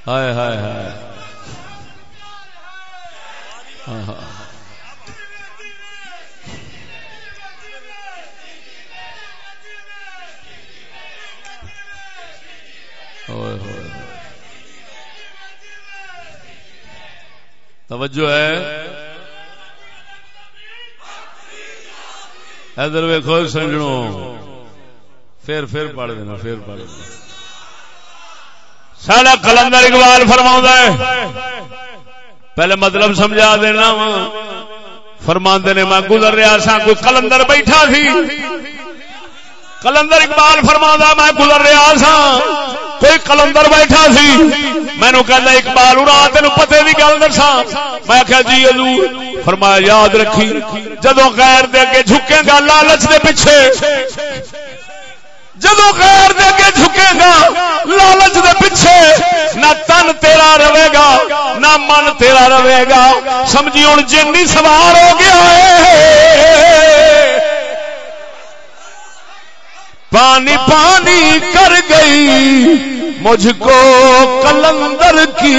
S1: ہائے ہائے ہائے۔ ہاں، ہاں۔ توجہ ہے۔ ادھر ویکو سنجنوں پھر پھر پڑھ دینا، پھر پڑھ دینا۔ سارا کلندر اقبال فرما ہے، پہلے مطلب سمجھا دینا وا۔ فرما نے، میں گزر رہا سا کوئی کلندر بیٹھا سی۔ کلندر اقبال فرما میں گزر رہا سا کوئی کلندر بیٹھا سی۔ مینو کہ اقبال، اڑا تین پتے کی گل دسا میں کیا جی ادو فرمایا، یاد رکھی۔ جدو غیر دے اگے جھکے گا، لالچ دے پیچھے۔ جدو خیر دے کے جھکے گا، لالچ دے پیچھے نہ تن تیرا رہے گا، نہ من تیرا رہے گا۔ سمجھی ہوں جن سوار ہو گیا ہے۔ پانی پانی کر گئی، مجھ کو کلندر کی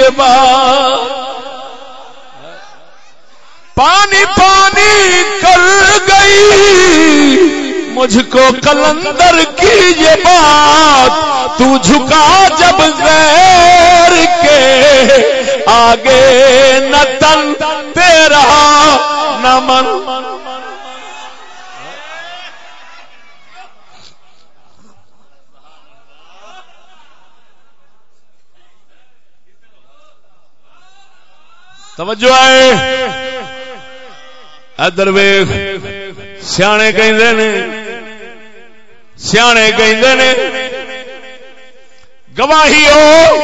S1: یہ بات۔ پانی پانی کر گئی مجھ کو کلندر کی یہ بات تو جھکا جب غیر کے آگے نہ تن تیرا نہ من۔ توجہ ہے۔ ادر ویخ سیانے کہ سیانے کہ گواہی ہو،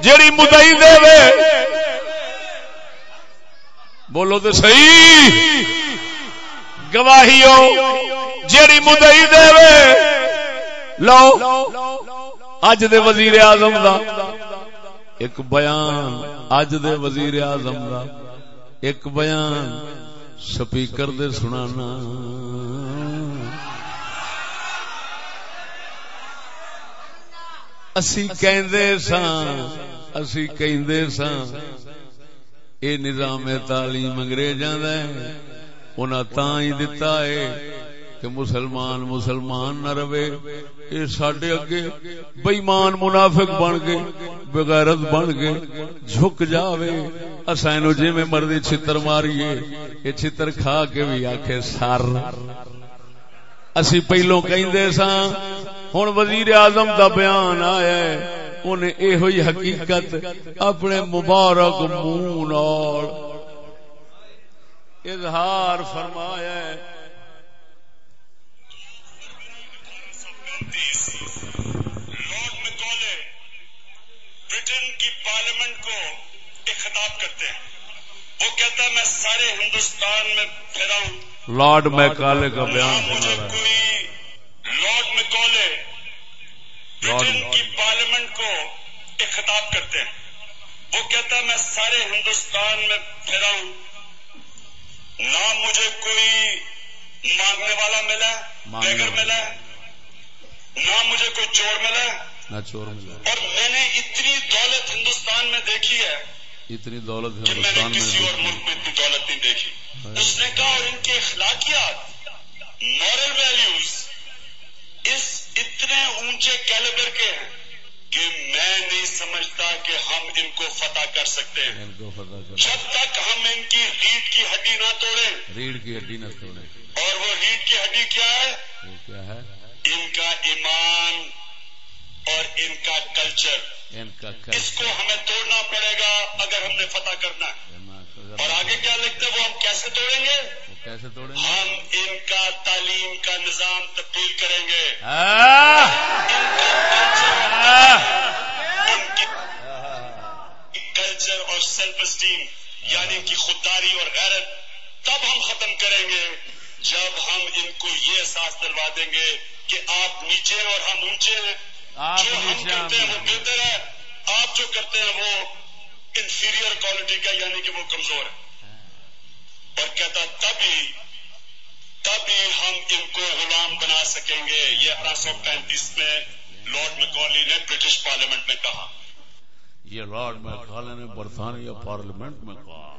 S1: جیڑی مدئی دے بولو تو صحیح۔ گواہی ہو، جیڑی مدئی دے لو، اج دے وزیر اعظم دا۔ ایک بیان، اج دے وزیر اعظم دا۔ ایک بیان سپیکر دے سنانا۔ اسی کہندے سان اسی کہندے سان اے نظام تعلیم انگریزاں دا ہے، انہاں تاں ہی دتا ہے کہ مسلمان مسلمان نہ رہے۔ یہ سڈے اگے بےمان منافق بن گئے بغیرت بن گئے جھک جاوے۔ اسائنو جی میں مرضی چھتر ماریے یہ چھتر کھا کے بھی آخے سر۔ اسی پہلو کہیں سا ہوں وزیر اعظم دا بیان آیا ہے۔ انہیں ہوئی حقیقت اپنے مبارک منہ اظہار فرمایا ہے۔
S2: برٹن کی پارلیمنٹ کو ایک خطاب کرتے ہیں۔ وہ کہتا ہے میں سارے ہندوستان میں پھیرا ہوں۔
S1: لارڈ میکالے کا بیان
S2: کوئی لارڈ میکولے برٹن کی پارلیمنٹ کو ایک خطاب کرتے ہیں۔ وہ کہتا ہے میں سارے ہندوستان میں پھیرا ہوں۔ نہ مجھے کوئی مانگنے والا ملا بیگر ملا۔ نہ مجھے کوئی چور ملا۔
S1: نہ چور ملا۔
S2: اور میں نے اتنی دولت ہندوستان میں دیکھی ہے
S1: اتنی دولت
S2: کہ میں نے
S1: ہندوستان میں
S2: کسی اور ملک میں اتنی دولت نہیں دیکھی۔ اس نے کہا اور ان کے اخلاقیات مورل ویلیوز اس اتنے اونچے کیلیبر کے ہیں کہ میں نہیں سمجھتا کہ ہم ان کو فتح کر سکتے ہیں۔
S1: ان کو پتا کر
S2: جب تک ہم ان کی ریڑھ کی ہڈی نہ توڑیں۔
S1: ریڑھ کی ہڈی نہ توڑے
S2: اور وہ ریڑھ کی ہڈی کیا ہے؟
S1: کیا ہے؟
S2: ان کا ایمان اور ان کا کلچر۔
S1: ان کا
S2: اس کو ہمیں توڑنا پڑے گا اگر ہم نے فتح کرنا ہے۔ اور آگے کیا لکھتے ہیں؟ وہ ہم کیسے توڑیں گے؟
S1: کیسے توڑیں گے؟
S2: ہم ان کا تعلیم کا نظام تبدیل کریں گے۔ کلچر اور سیلف اسٹیم یعنی ان کی خودداری اور غیرت تب ہم ختم کریں گے۔ جب ہم ان کو یہ احساس دلوا دیں گے کہ آپ نیچے ہیں اور ہم اونچے ہیں جو ہم کرتے ہیں وہ بہتر ہے آپ جو کرتے ہیں وہ انفیریئر کوالٹی کا یعنی کہ وہ کمزور ہے۔ اور کہتا تبھی تبھی ہم ان کو غلام بنا سکیں گے، یہ اٹھارہ سو پینتیس میں لارڈ میکولی نے برٹش پارلیمنٹ میں کہا۔
S1: یہ لارڈ میکالے نے برطانیہ پارلیمنٹ میں کہا۔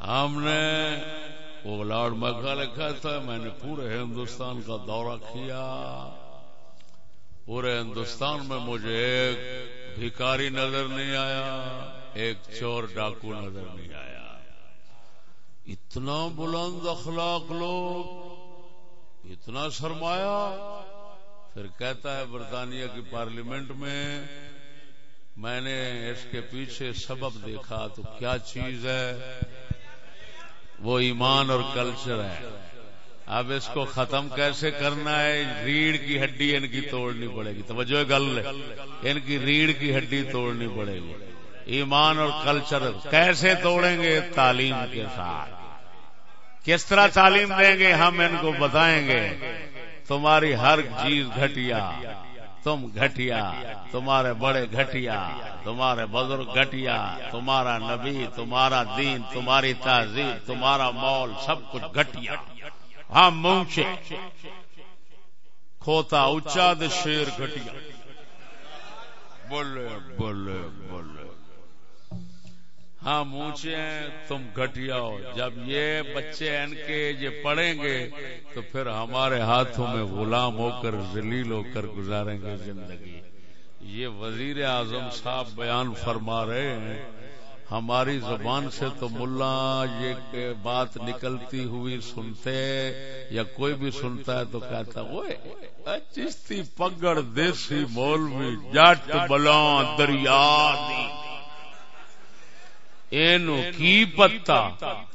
S1: ہم نے، وہ لارڈ میکالے کہتا ہے میں نے پورے ہندوستان کا دورہ کیا۔ پورے ہندوستان میں مجھے ایک بھکاری نظر نہیں آیا۔ ایک چور ڈاکو نظر نہیں آیا۔ اتنا بلند اخلاق لوگ، اتنا سرمایہ۔ پھر کہتا ہے برطانیہ کی پارلیمنٹ میں میں نے اس کے پیچھے سبب دیکھا تو کیا چیز ہے؟ وہ ایمان اور کلچر ہے۔ اب اس کو ختم کیسے کرنا ہے؟ ریڑھ کی ہڈی ان کی توڑنی پڑے گی۔ توجہ گل ان کی ریڑھ کی ہڈی توڑنی پڑے گی۔ ایمان اور کلچر کیسے توڑیں گے تعلیم کے ساتھ؟ کس طرح تعلیم دیں گے؟ ہم ان کو بتائیں گے، تمہاری ہر چیز گھٹیا، تم گھٹیا، تمہارے بڑے گھٹیا، تمہارے بزرگ گھٹیا، تمہارا نبی، تمہارا دین، تمہاری تہذیب، تمہارا مول سب کچھ گھٹیا۔ ہم منچے کھوتا اچا دے شیر گھٹیا۔ بولے بولے بولے۔ ہاں، ہم اونچے ہیں، تم گھٹیا ہو۔ جب یہ بچے ان کے یہ پڑھیں گے، تو پھر ہمارے ہاتھوں میں غلام ہو کر، ذلیل ہو کر گزاریں گے زندگی۔ یہ وزیر اعظم صاحب بیان فرما رہے ہیں، ہماری زبان سے تو ملا یہ بات نکلتی ہوئی سنتے یا کوئی بھی سنتا ہے تو کہتا وہ چشتی پگڑ دیسی مولوی، جٹ بلاں دریا دی۔ کی پتا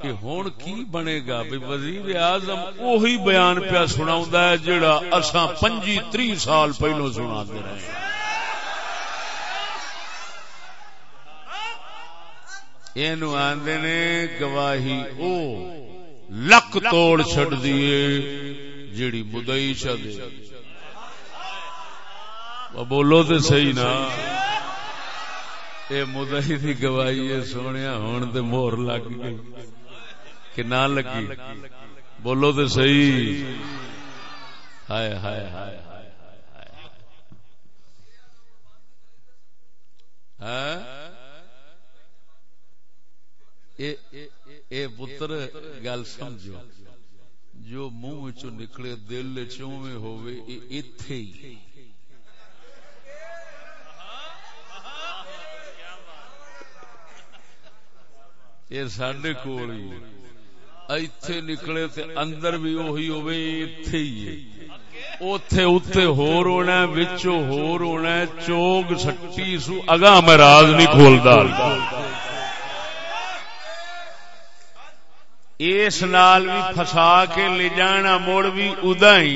S1: کہ ہوں کی بنے گا؟ بھی وزیر اعظم اہی بیان پیا سنا جڑا اصا پنجی تری سال پہلو سنا دے رہے یہ آدھے نے گواہی، او لک توڑ چڈ دیے جیڑی مدئی چد بولو تو صحیح نا۔ یہ مدئی کی گواہی ہے سونے ہون تے مور لگ گئی۔ کہ نہ لگی۔ بولو تو صحیح۔ ہائے ہائے ہائے ہاں؟ اے پتر، گل سمجھو۔ جو منہ چ نکلے، دل چویں ہوئے اتے ہی۔ یہ سڈے کول ایتھے نکلے تے اندر بھی وہی ہوے ایتھے ہی اوتھے اوتھے ہور ہونا وچوں ہور ہونا چوگ سٹی سو اگا میں راز نہیں کھولدا۔ اس نال بھی پھسا کے لے جانا، مڑ بھی ادا ہی۔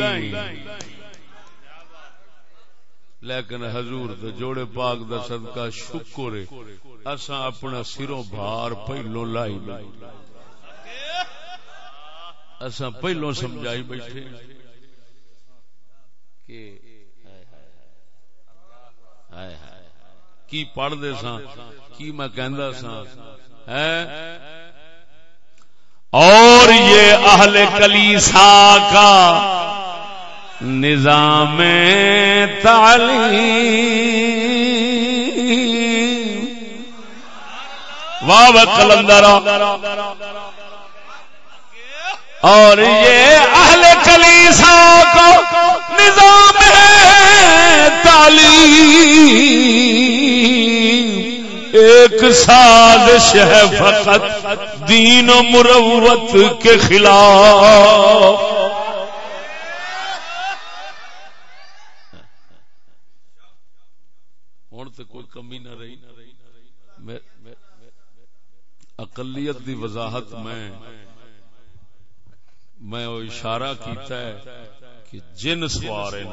S1: لیکن حضور دے جوڑے پاک دا صدقہ شکر ہے۔ اسا اپنا سروں بھار پہلو لائی اسا پہلو سمجھائی بیٹھے کہ کی پڑھ دے سا کی میں کہندا سا اور یہ اہل کلیسا کا نظام تعلیم۔ واہ کلندر اور یہ اہل کلیسا کو نظام ہے تعلیم۔ ایک سازش ہے فقط دین و مروت کے خلاف ہوں تو کوئی کمی نہ رہی اقلیت دی وضاحت میں میں وہ اشارہ کیتا ہے کہ جن سوارے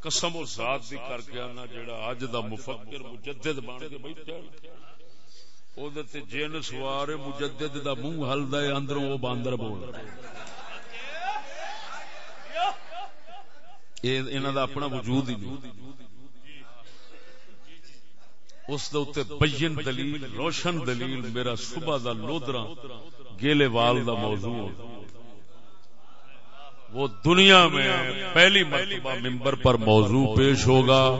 S1: قسم و ذات دی کر کے آنا جڑا اج دا مفکر مجدد بن کے بیٹھا او دے تے جن سوار مجدد دا منہ ہلدا ہے، اندروں وہ باندر بول اے انہاں دا اپنا وجود ہی نہیں۔ اس بین دلیل، روشن دلیل، میرا صبح دا لودرا، گیلے وال دا موضوع۔ وہ دنیا میں پہلی مرتبہ ممبر پر موضوع پیش ہوگا۔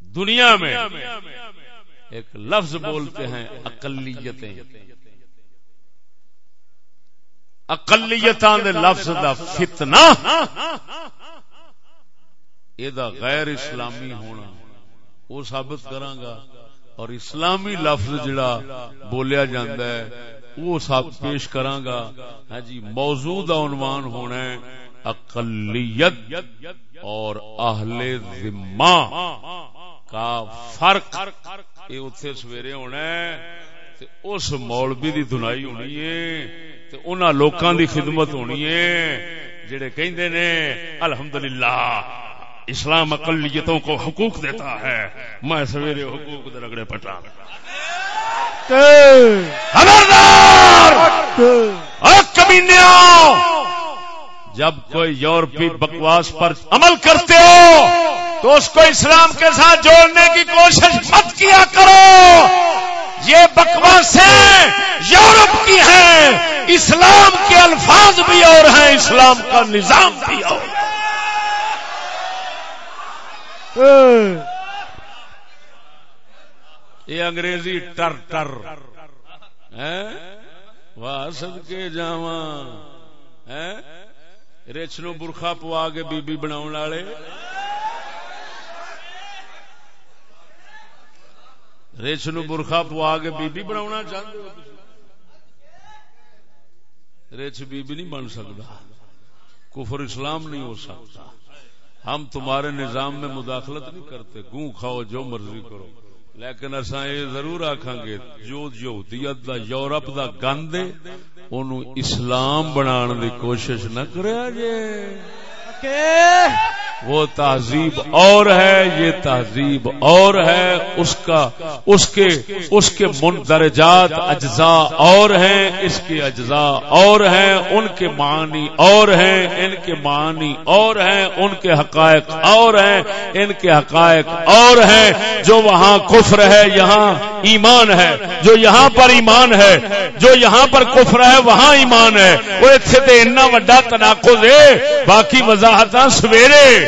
S1: دنیا میں ایک لفظ بولتے ہیں، اقلیتیں۔ اقلیتاں دے لفظ دا فتنہ۔ غیر اسلامی ہونا، وہ ثابت کرانگا۔ اور اسلامی لفظ جڑا بولیا جاندہ ہے، وہ سب پیش کرانگا۔ ہاں جی موجود عنوان ہونا ہے اقلیت اور اہل ذمہ کا فرق۔ یہ اتنے سویرے ہونا ہے اس مولوی دی دنائی ہونی ہے، تے انہاں لوکاں دی خدمت ہونی ہے، جڑے کہندے نے الحمدللہ۔ اسلام اقلیتوں کو حقوق دیتا ہے۔ میں سویرے حقوق دے رگڑے پٹا جب کوئی یورپی بکواس پر عمل کرتے ہو، تو اس کو اسلام کے ساتھ جوڑنے کی کوشش مت کیا کرو۔ یہ بکواسیں یورپ کی ہیں، اسلام کے الفاظ بھی اور ہیں، اسلام کا نظام بھی اور۔ یہ انگریزی ٹر ٹر۔ واہ سد کے جا رچ نو برخا پوا کے بی بی بنا والے۔ رچ نو برخا پوا کے بی بی بنا چاہتے رچ بی بی نہیں بن سکتا۔ کفر اسلام نہیں ہو سکتا۔ ہم تمہارے نظام میں مداخلت نہیں کرتے۔ گوں کھاؤ، جو مرضی کرو۔ لیکن اصا یہ ضرور آخان گے، جو یہودیت دا، یورپ دا گند ہے اسلام بنان دی کوشش نہ کریا جے۔ وہ تہذیب اور ہے، یہ تہذیب اور ہے، اس کا، اس کے اس کے مندرجات اجزاء اور ہیں، اس کے اجزاء اور ہیں، ان کے معنی اور ہیں، ان کے معنی اور ہیں، ان کے حقائق اور ہیں، ان کے حقائق اور ہیں، جو وہاں کفر ہے، یہاں ایمان ہے، جو یہاں پر ایمان ہے، جو یہاں پر کفر ہے، وہاں ایمان ہے۔ وہ اتنے اتنا وڈا تناقض ہے، باقی وضاحت سویرے۔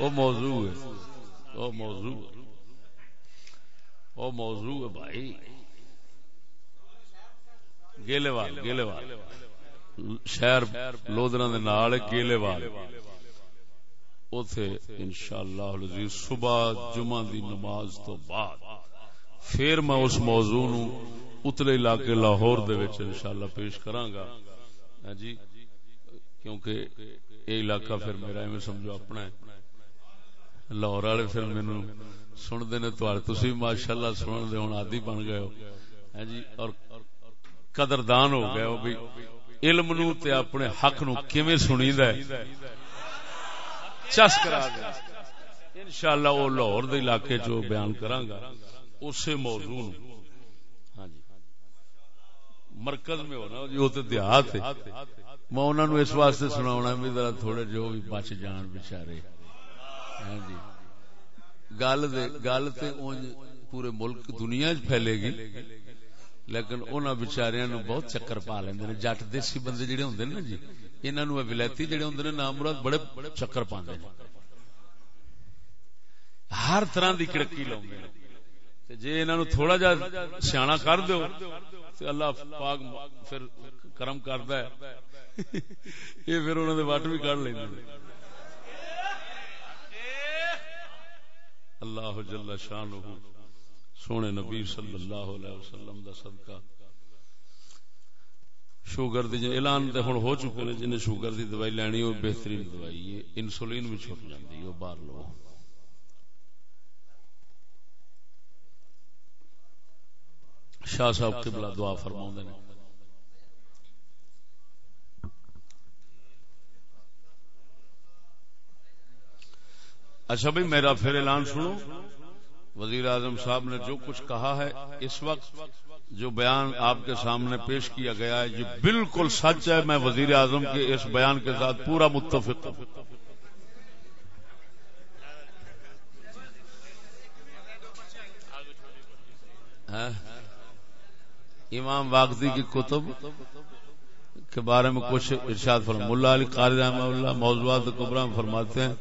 S1: وہ موضوع ہے۔ وہ موضوع وہ موضوع ہے بھائی۔ گیلے وال گیلے وال۔ شہر لودرا دے نال گیلے وال۔ اتے ان شاء اللہ صبح جمعہ دی نماز تو بعد پھر میں اس موضوع نو اتلے علاقے لاہور دے وچ انشاءاللہ پیش کراں گا ہاں جی کیونکہ یہ علاقہ پھر میرا ایویں سمجھو اپنا ہے۔ لاہور والے پھر مینوں سن دے نے تسی ماشاءاللہ سنن دے ہن عادی بن گئے ہو۔ ہاں جی اور قدردان ہو گئے ہو بھی۔ علم نو تے اپنے حق نو کیویں سنیدا ہے؟ چس کرا دے۔ انشاءاللہ وہ لاہور دے علاقے جو بیان کراں گا، اسی موضوع ہاں جی۔ مرکز میں ہونا جی وہ تو دیہات میں انہوں نے اس واسطے سنا بھی ذرا تھوڑے جو بھی بچ جان بچارے ہاں جی۔ گل دے، گل تو پورے ملک، دنیا وچ پھیلے گی۔ لیکن انہوں بچاریا نو بہت چکر پا لیں جٹ دیسی بندے جڑے ہوں نا جی۔ انہوں ولائتی جڑے ہوں نام مراد بڑے چکر پاندے ہر طرح کی کڑکی لاؤں جی انہوں تھوڑا جا سیاح کر دو اللہ پاک پھر کرم کرد یہ پھر انہوں نے وٹ بھی کر لیں اللہ جل شان سونے نبی صلی اللہ علیہ وسلم دا صدقہ۔ شوگر دی اعلان تے ہن ہو چکے نے جنہیں شوگر دی دوائی لینی وہ بہترین دوائی ہے۔ انسولین بھی چھٹ جاندی ہے باہر لو۔ شاہ صاحب قبلہ دعا فرماؤں نے۔ اچھا بھائی، میرا پھر اعلان سنو۔ وزیر اعظم صاحب نے جو کچھ کہا ہے، اس وقت جو بیان آپ کے سامنے پیش کیا گیا ہے، یہ بالکل سچ ہے۔ میں وزیر اعظم کے اس بیان کے ساتھ پورا متفق ہوں۔ ہاں؟ امام واقعی کی کتب کے بارے میں کچھ ارشاد فرما۔ ملا علی قاری رحمہ اللہ موضوعات کبرا فرماتے ہیں۔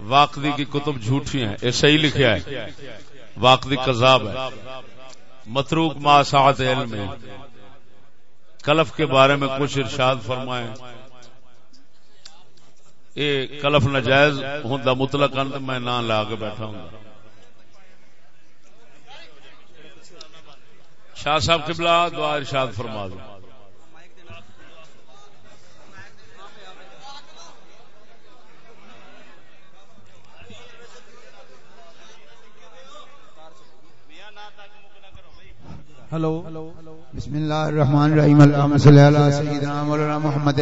S1: واقعی کی کتب جھوٹی ہیں یہ صحیح لکھا ہے واقعی کذاب ہے۔ متروک ما ساعت علم ہے۔ کلف کے بارے میں کچھ ارشاد فرمائے یہ کلف نجائز ہوں مطلق میں نہ لا کے بیٹھا ہوں۔ شاہ صاحب قبلہ دعا ارشاد فرما دو۔
S3: ہلو بسم اللہ الرحمن الرحیم اللہم صلی اللہ سیدنا مولانا محمد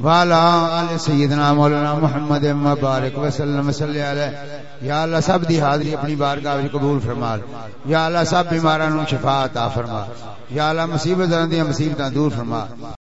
S3: والا آل سیدنا مولانا محمد مبارک وسلم صلی علیہ یا اللہ سب دی حاضری اپنی بارگاہ وچ قبول فرما یا اللہ سب بیماراں نو شفا عطا فرما یا اللہ مصیبت دی مصیبتاں دور فرما